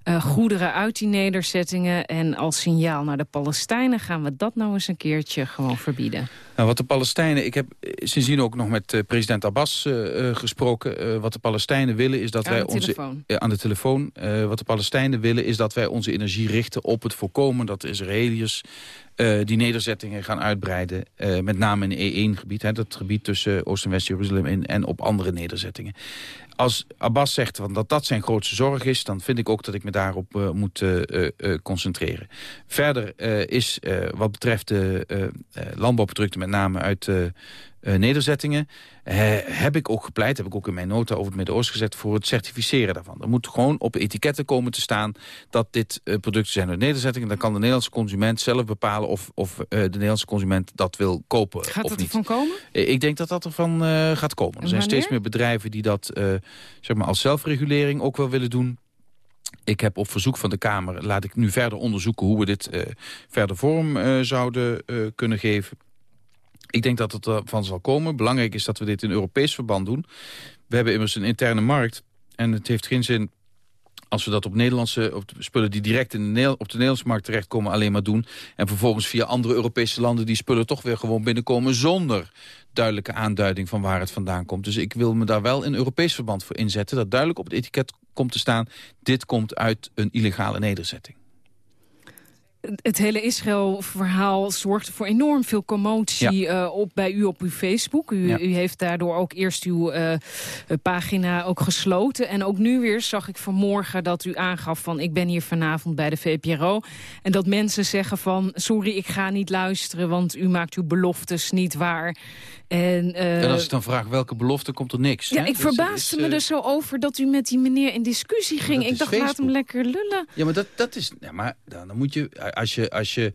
uh, goederen uit die nederzettingen... en als signaal naar de Palestijnen gaan we dat nou eens een keertje gewoon verbieden. Nou, wat de Palestijnen, ik heb sindsdien ook nog met uh, president Abbas uh, gesproken. wat de Palestijnen willen is dat aan wij onze... Aan de telefoon. wat de Palestijnen willen is dat wij onze energie richten op het voorkomen dat de Israëliërs uh, die nederzettingen gaan uitbreiden. Uh, met name in E1-gebied, dat gebied tussen Oost- en West-Jeruzalem en, op andere nederzettingen. Als Abbas zegt van dat dat zijn grootste zorg is... dan vind ik ook dat ik me daarop uh, moet concentreren. Verder is wat betreft de landbouwproducten... met name uit uh, nederzettingen... heb ik ook gepleit, heb ik ook in mijn nota over het Midden-Oosten gezet... voor het certificeren daarvan. Er moet gewoon op etiketten komen te staan dat dit uh, producten zijn uit nederzettingen. Dan kan de Nederlandse consument zelf bepalen of, of uh, de Nederlandse consument dat wil kopen gaat of dat niet. Gaat ervan komen? ik denk dat dat ervan gaat komen. Er zijn steeds meer bedrijven die dat zeg maar als zelfregulering ook wel willen doen. Ik heb op verzoek van de Kamer, laat ik nu verder onderzoeken... hoe we dit verder vorm zouden kunnen geven. Ik denk dat het ervan zal komen. Belangrijk is dat we dit in Europees verband doen. We hebben immers een interne markt. En het heeft geen zin als we dat op Nederlandse op spullen die direct in de, op de Nederlandse markt terechtkomen alleen maar doen. En vervolgens via andere Europese landen die spullen toch weer gewoon binnenkomen zonder duidelijke aanduiding van waar het vandaan komt. Dus ik wil me daar wel in Europees verband voor inzetten. Dat duidelijk op het etiket komt te staan. Dit komt uit een illegale nederzetting het hele Israël-verhaal zorgde voor enorm veel commotie eh, op, bij u op uw Facebook. U, u heeft daardoor ook eerst uw uh, pagina ook gesloten. En ook nu weer zag ik vanmorgen dat u aangaf van... ik ben hier vanavond bij de VPRO. En dat mensen zeggen van... sorry, ik ga niet luisteren, want u maakt uw beloftes niet waar. En, uh, en als ik dan vraag welke belofte, komt er niks. Ja, ik dus verbaasde me er zo over dat u met die meneer in discussie ging. Ik dacht, laat hem lekker lullen. Ja, maar dat, dat is... Ja, maar dan, dan moet je... Als je, als je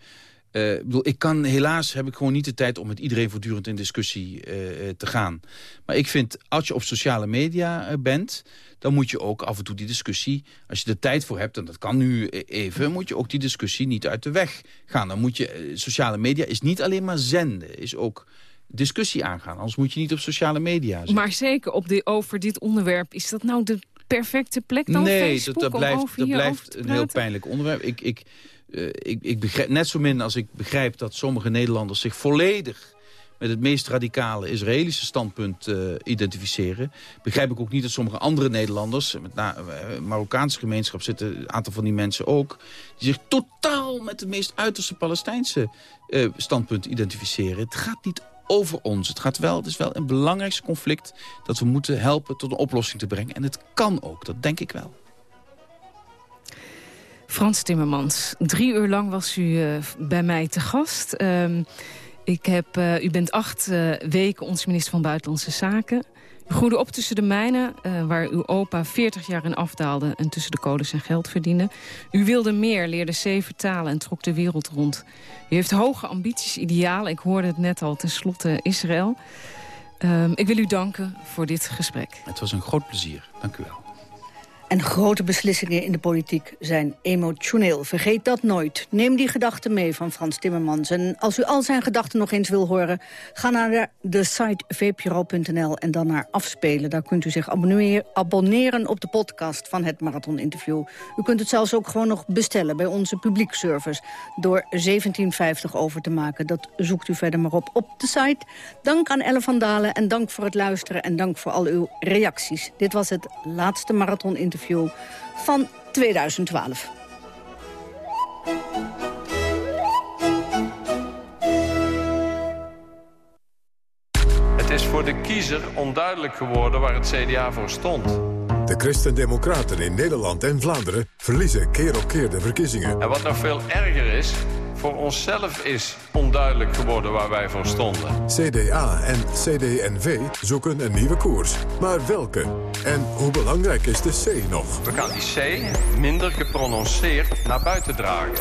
uh, bedoel, ik kan helaas heb ik gewoon niet de tijd om met iedereen voortdurend in discussie uh, te gaan. Maar ik vind, als je op sociale media bent, dan moet je ook af en toe die discussie, als je er tijd voor hebt, en dat kan nu even, moet je ook die discussie niet uit de weg gaan. Dan moet je, sociale media is niet alleen maar zenden, is ook discussie aangaan. Anders moet je niet op sociale media. Maar zeker op de, over dit onderwerp, is dat nou de perfecte plek dan nee, Facebook dat, dat blijft, dat blijft een heel pijnlijk onderwerp. Ik, ik, uh, ik, ik begrijp, net zo min als ik begrijp dat sommige Nederlanders zich volledig met het meest radicale Israëlische standpunt uh, identificeren. Begrijp ik ook niet dat sommige andere Nederlanders, met na, uh, Marokkaanse gemeenschap zitten een aantal van die mensen ook, die zich totaal met het meest uiterste Palestijnse uh, standpunt identificeren. Het gaat niet over ons. Het, gaat wel, het is wel een belangrijkste conflict dat we moeten helpen tot een oplossing te brengen. En het kan ook, dat denk ik wel. Frans Timmermans, drie uur lang was u uh, bij mij te gast. Uh, ik heb, uh, u bent acht uh, weken onze minister van Buitenlandse Zaken. U groeide op tussen de mijnen, uh, waar uw opa 40 jaar in afdaalde... en tussen de codes zijn geld verdiende. U wilde meer, leerde zeven talen en trok de wereld rond. U heeft hoge ambities, idealen. Ik hoorde het net al, tenslotte Israël. Ehm, ik wil u danken voor dit gesprek. Het was een groot plezier. Dank u wel. En grote beslissingen in de politiek zijn emotioneel. Vergeet dat nooit. Neem die gedachten mee van Frans Timmermans. En als u al zijn gedachten nog eens wil horen... ga naar de site vpro.nl en dan naar Afspelen. Daar kunt u zich abonneren op de podcast van het Marathon Interview. U kunt het zelfs ook gewoon nog bestellen bij onze publiekservice... door 1750 over te maken. Dat zoekt u verder maar op op de site. Dank aan Elle van Dalen en dank voor het luisteren... en dank voor al uw reacties. Dit was het laatste Marathon Interview van 2012. Het is voor de kiezer onduidelijk geworden waar het CDA voor stond. De Christen-Democraten in Nederland en Vlaanderen verliezen keer op keer de verkiezingen. En wat nog veel erger is, voor onszelf is onduidelijk geworden waar wij voor stonden. CDA en CD&V zoeken een nieuwe koers. Maar welke? En hoe belangrijk is de C nog? We gaan die C minder geprononceerd naar buiten dragen.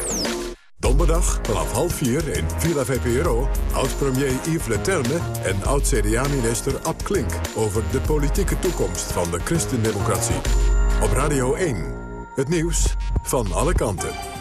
Donderdag vanaf half vier in Villa VPRO... oud-premier Yves Leterme en oud-CDA-minister Ab Klink... over de politieke toekomst van de christendemocratie. Op Radio 1. Het nieuws van alle kanten.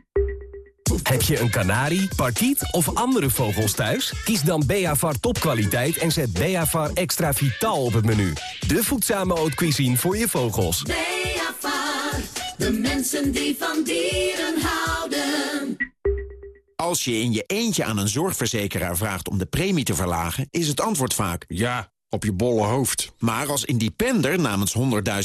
Heb je een kanarie, parkiet of andere vogels thuis? Kies dan Beavar topkwaliteit en zet Beavar extra vitaal op het menu. De voedzame haute cuisine voor je vogels. Beavar, de mensen die van dieren houden. Als je in je eentje aan een zorgverzekeraar vraagt om de premie te verlagen... is het antwoord vaak ja, op je bolle hoofd. Maar als independer namens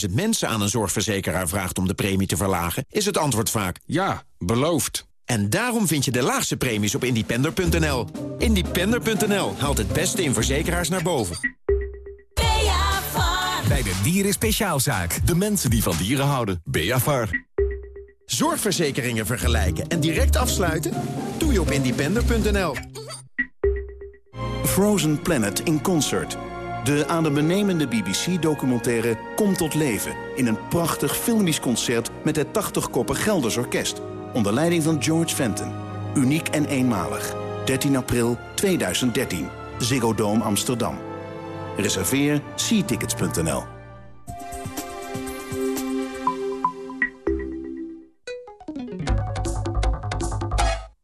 100.000 mensen aan een zorgverzekeraar vraagt om de premie te verlagen... is het antwoord vaak ja, beloofd. En daarom vind je de laagste premies op independer.nl. Independer.nl haalt het beste in verzekeraars naar boven. Bij de Dieren Speciaalzaak. De mensen die van dieren houden. Beavar. Zorgverzekeringen vergelijken en direct afsluiten? Doe je op independer.nl. Frozen Planet in Concert. De adembenemende BBC-documentaire komt tot leven... in een prachtig filmisch concert met het 80-koppig Gelders Orkest... onder leiding van George Fenton. Uniek en eenmalig. 13 april 2013. Ziggo Dome Amsterdam. Reserveer seatickets.nl.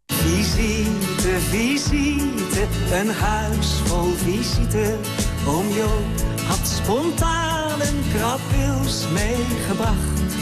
Visite, visite, een huis vol visite. Oom Jo had spontaan een krabwils meegebracht.